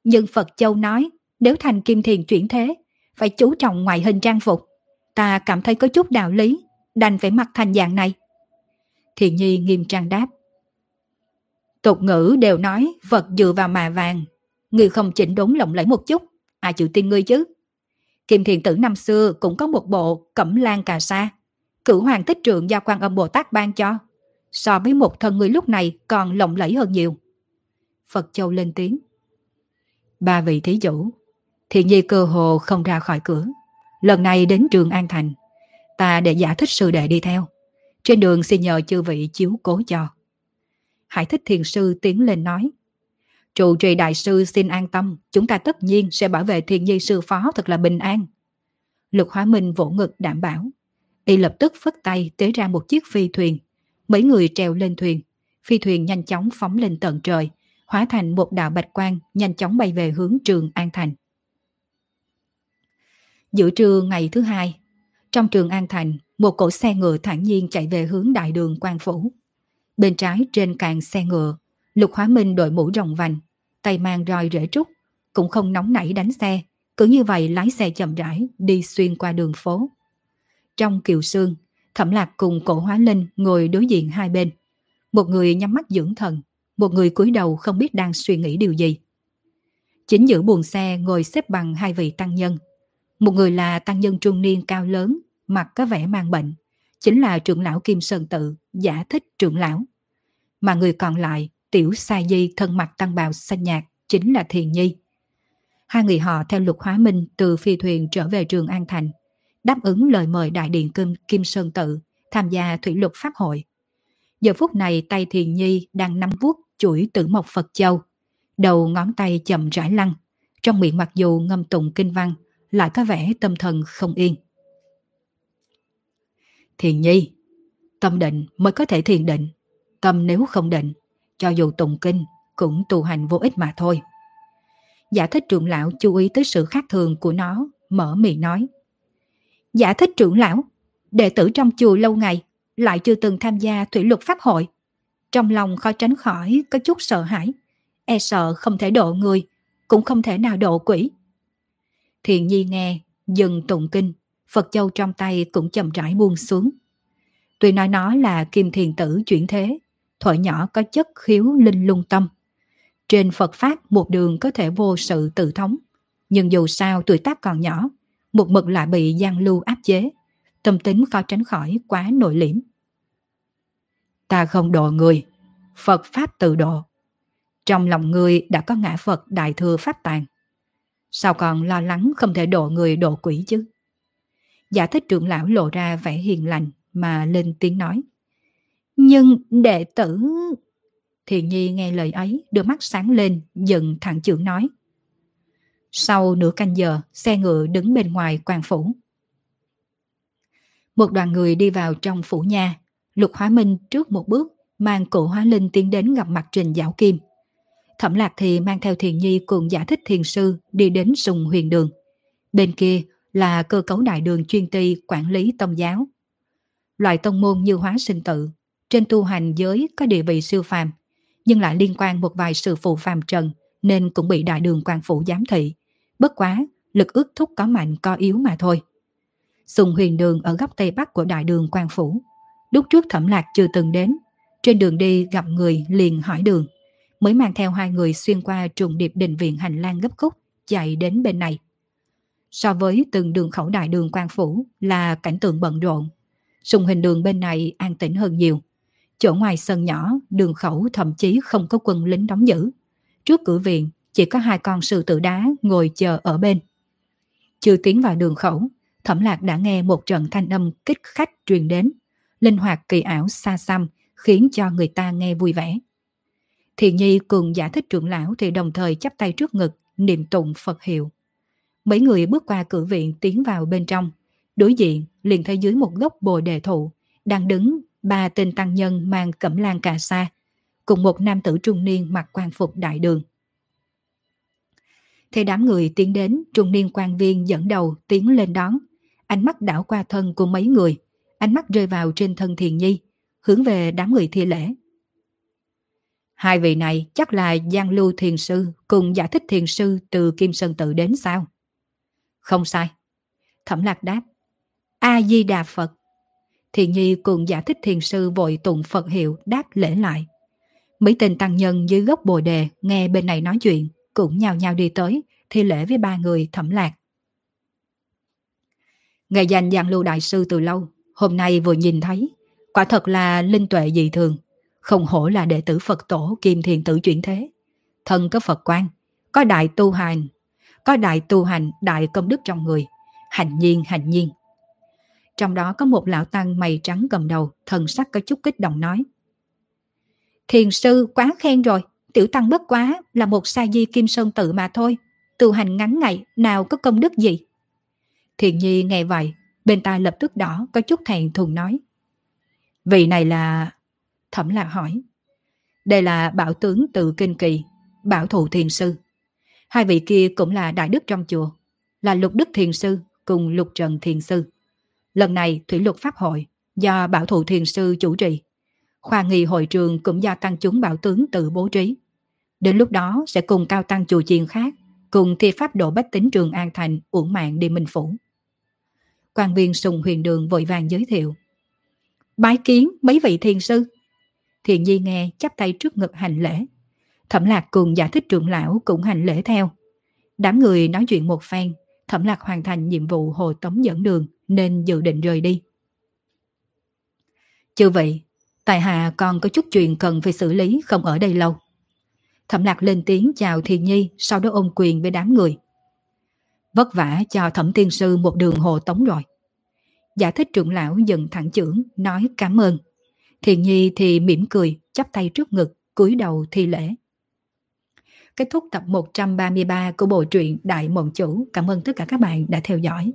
nhưng Phật Châu nói nếu thành kim thiền chuyển thế, phải chú trọng ngoại hình trang phục. Ta cảm thấy có chút đạo lý, đành phải mặc thành dạng này. Thiền Nhi nghiêm trang đáp. Tục ngữ đều nói vật dựa vào mà vàng. Người không chỉnh đốn lộng lẫy một chút, ai chịu tin ngươi chứ? Kim thiền tử năm xưa cũng có một bộ cẩm lan cà sa. Cửu hoàng tích trượng do quan âm Bồ Tát ban cho. So với một thân người lúc này còn lộng lẫy hơn nhiều. Phật Châu lên tiếng. Ba vị thí chủ, Thiện nhi cơ hồ không ra khỏi cửa. Lần này đến trường An Thành, ta để giả thích sư đệ đi theo. Trên đường xin nhờ chư vị chiếu cố cho. Hải thích thiền sư tiến lên nói. Trụ trì đại sư xin an tâm, chúng ta tất nhiên sẽ bảo vệ thiền nhi sư phó thật là bình an. Lục hóa minh vỗ ngực đảm bảo. Y lập tức phất tay tế ra một chiếc phi thuyền. Mấy người trèo lên thuyền. Phi thuyền nhanh chóng phóng lên tận trời, hóa thành một đạo bạch quang nhanh chóng bay về hướng trường An Thành. Giữa trưa ngày thứ hai, trong trường An Thành, một cỗ xe ngựa thản nhiên chạy về hướng đại đường quan phủ. Bên trái trên càng xe ngựa, Lục Hóa Minh đội mũ rồng vành, tay mang roi rễ trúc, cũng không nóng nảy đánh xe, cứ như vậy lái xe chậm rãi đi xuyên qua đường phố. Trong kiều sương, Thẩm Lạc cùng cổ hóa linh ngồi đối diện hai bên. Một người nhắm mắt dưỡng thần, một người cúi đầu không biết đang suy nghĩ điều gì. Chính giữa buồng xe ngồi xếp bằng hai vị tăng nhân, một người là tăng nhân trung niên cao lớn, mặt có vẻ mang bệnh, chính là trưởng lão Kim Sơn Tự, giả thích trưởng lão. Mà người còn lại, tiểu sa di thân mặt tăng bào xanh nhạt, chính là Thiền Nhi. Hai người họ theo lục hóa minh từ phi thuyền trở về trường An Thành, đáp ứng lời mời đại điện Kim, Kim Sơn Tự tham gia thủy lục pháp hội. Giờ phút này tay Thiền Nhi đang nắm vuốt chuỗi tử mộc Phật Châu. đầu ngón tay chậm rãi lăn, trong miệng mặc dù ngâm tụng kinh văn, lại có vẻ tâm thần không yên. Thiền nhi, tâm định mới có thể thiền định, tâm nếu không định, cho dù tụng kinh cũng tu hành vô ích mà thôi. Giả thích trưởng lão chú ý tới sự khác thường của nó, mở miệng nói. Giả thích trưởng lão, đệ tử trong chùa lâu ngày, lại chưa từng tham gia thủy luật pháp hội. Trong lòng khó tránh khỏi có chút sợ hãi, e sợ không thể độ người, cũng không thể nào độ quỷ. Thiện nhi nghe, dừng tụng kinh, Phật châu trong tay cũng chậm rãi buông xuống. Tuy nói nó là kim thiền tử chuyển thế, thuở nhỏ có chất khiếu linh lung tâm. Trên Phật Pháp một đường có thể vô sự tự thống, nhưng dù sao tuổi tác còn nhỏ, một mực lại bị gian lưu áp chế, tâm tính khó tránh khỏi quá nội liễm. Ta không độ người, Phật Pháp tự độ. Trong lòng người đã có ngã Phật Đại Thừa Pháp Tàng. Sao còn lo lắng không thể độ người độ quỷ chứ? Giả thích trưởng lão lộ ra vẻ hiền lành mà lên tiếng nói. Nhưng đệ tử... Thiền Nhi nghe lời ấy, đôi mắt sáng lên, dần thẳng trưởng nói. Sau nửa canh giờ, xe ngựa đứng bên ngoài quan phủ. Một đoàn người đi vào trong phủ nhà, Lục Hóa Minh trước một bước, mang cụ Hóa Linh tiến đến gặp mặt Trình Giảo Kim. Thẩm Lạc thì mang theo Thiền Nhi cùng giả thích thiền sư đi đến sùng huyền đường. Bên kia là cơ cấu đại đường chuyên ty quản lý tôn giáo. Loại tông môn như hóa sinh tự, trên tu hành giới có địa vị siêu phàm, nhưng lại liên quan một vài sự phụ phàm trần nên cũng bị đại đường quan phủ giám thị. Bất quá, lực ước thúc có mạnh có yếu mà thôi. Sùng huyền đường ở góc tây bắc của đại đường quan phủ. Lúc trước thẩm lạc chưa từng đến, trên đường đi gặp người liền hỏi đường, mới mang theo hai người xuyên qua trùng điệp đình viện hành lang gấp khúc, chạy đến bên này. So với từng đường khẩu đại đường quan phủ là cảnh tượng bận rộn, sùng hình đường bên này an tĩnh hơn nhiều. Chỗ ngoài sân nhỏ, đường khẩu thậm chí không có quân lính đóng giữ. Trước cửa viện, chỉ có hai con sư tử đá ngồi chờ ở bên. Chưa tiến vào đường khẩu, Thẩm Lạc đã nghe một trận thanh âm kích khách truyền đến, linh hoạt kỳ ảo xa xăm, khiến cho người ta nghe vui vẻ. Thiện Nhi cùng giả thích trưởng lão thì đồng thời chắp tay trước ngực, niệm tụng Phật hiệu. Mấy người bước qua cửa viện tiến vào bên trong, đối diện liền thấy dưới một gốc bồ đề thụ, đang đứng ba tên tăng nhân mang cẩm lan cà sa, cùng một nam tử trung niên mặc quan phục đại đường. Thấy đám người tiến đến, trung niên quan viên dẫn đầu tiến lên đón, ánh mắt đảo qua thân của mấy người, ánh mắt rơi vào trên thân thiền nhi, hướng về đám người thi lễ. Hai vị này chắc là Giang Lưu Thiền Sư cùng giải thích Thiền Sư từ Kim Sơn Tự đến sao? Không sai. Thẩm Lạc đáp. A-di-đà Phật. Thiền Nhi cùng giải thích Thiền Sư vội tụng Phật hiệu đáp lễ lại. Mấy tên tăng nhân dưới gốc bồ đề nghe bên này nói chuyện cũng nhào nhào đi tới thi lễ với ba người Thẩm Lạc. Ngày dành Giang Lưu Đại Sư từ lâu, hôm nay vừa nhìn thấy, quả thật là linh tuệ dị thường, không hổ là đệ tử Phật tổ Kim Thiền Tử chuyển thế. Thân có Phật quan, có đại tu hành, có đại tu hành, đại công đức trong người, hành nhiên hành nhiên. Trong đó có một lão tăng mày trắng cầm đầu, thần sắc có chút kích động nói. Thiền sư quá khen rồi, tiểu tăng bất quá là một sa di kim sơn tự mà thôi, tu hành ngắn ngày nào có công đức gì. Thiền nhi nghe vậy, bên tai lập tức đỏ có chút thẹn thùng nói. Vị này là... Thẩm lạc hỏi. Đây là bảo tướng từ Kinh Kỳ, bảo thủ thiền sư. Hai vị kia cũng là đại đức trong chùa, là lục đức thiền sư cùng lục trần thiền sư. Lần này thủy luật pháp hội do bảo thủ thiền sư chủ trì. Khoa nghi hội trường cũng do tăng chúng bảo tướng tự bố trí. Đến lúc đó sẽ cùng cao tăng chùa chiền khác cùng thi pháp độ bách tính trường An Thành uổng mạng đi Minh Phủ. quan viên Sùng Huyền Đường vội vàng giới thiệu. Bái kiến mấy vị thiền sư. Thiền Nhi nghe chắp tay trước ngực hành lễ. Thẩm Lạc cùng giả thích trưởng lão cũng hành lễ theo. Đám người nói chuyện một phen, Thẩm Lạc hoàn thành nhiệm vụ hồ tống dẫn đường nên dự định rời đi. Chư vị, tại hạ còn có chút chuyện cần phải xử lý không ở đây lâu. Thẩm Lạc lên tiếng chào Thiền Nhi sau đó ôm quyền với đám người. Vất vả cho thẩm tiên sư một đường hồ tống rồi. Giả thích trưởng lão dần thẳng trưởng nói cảm ơn. Thiền Nhi thì mỉm cười, chắp tay trước ngực, cúi đầu thi lễ. kết thúc tập 133 của bộ truyện Đại Mộng Chủ. Cảm ơn tất cả các bạn đã theo dõi.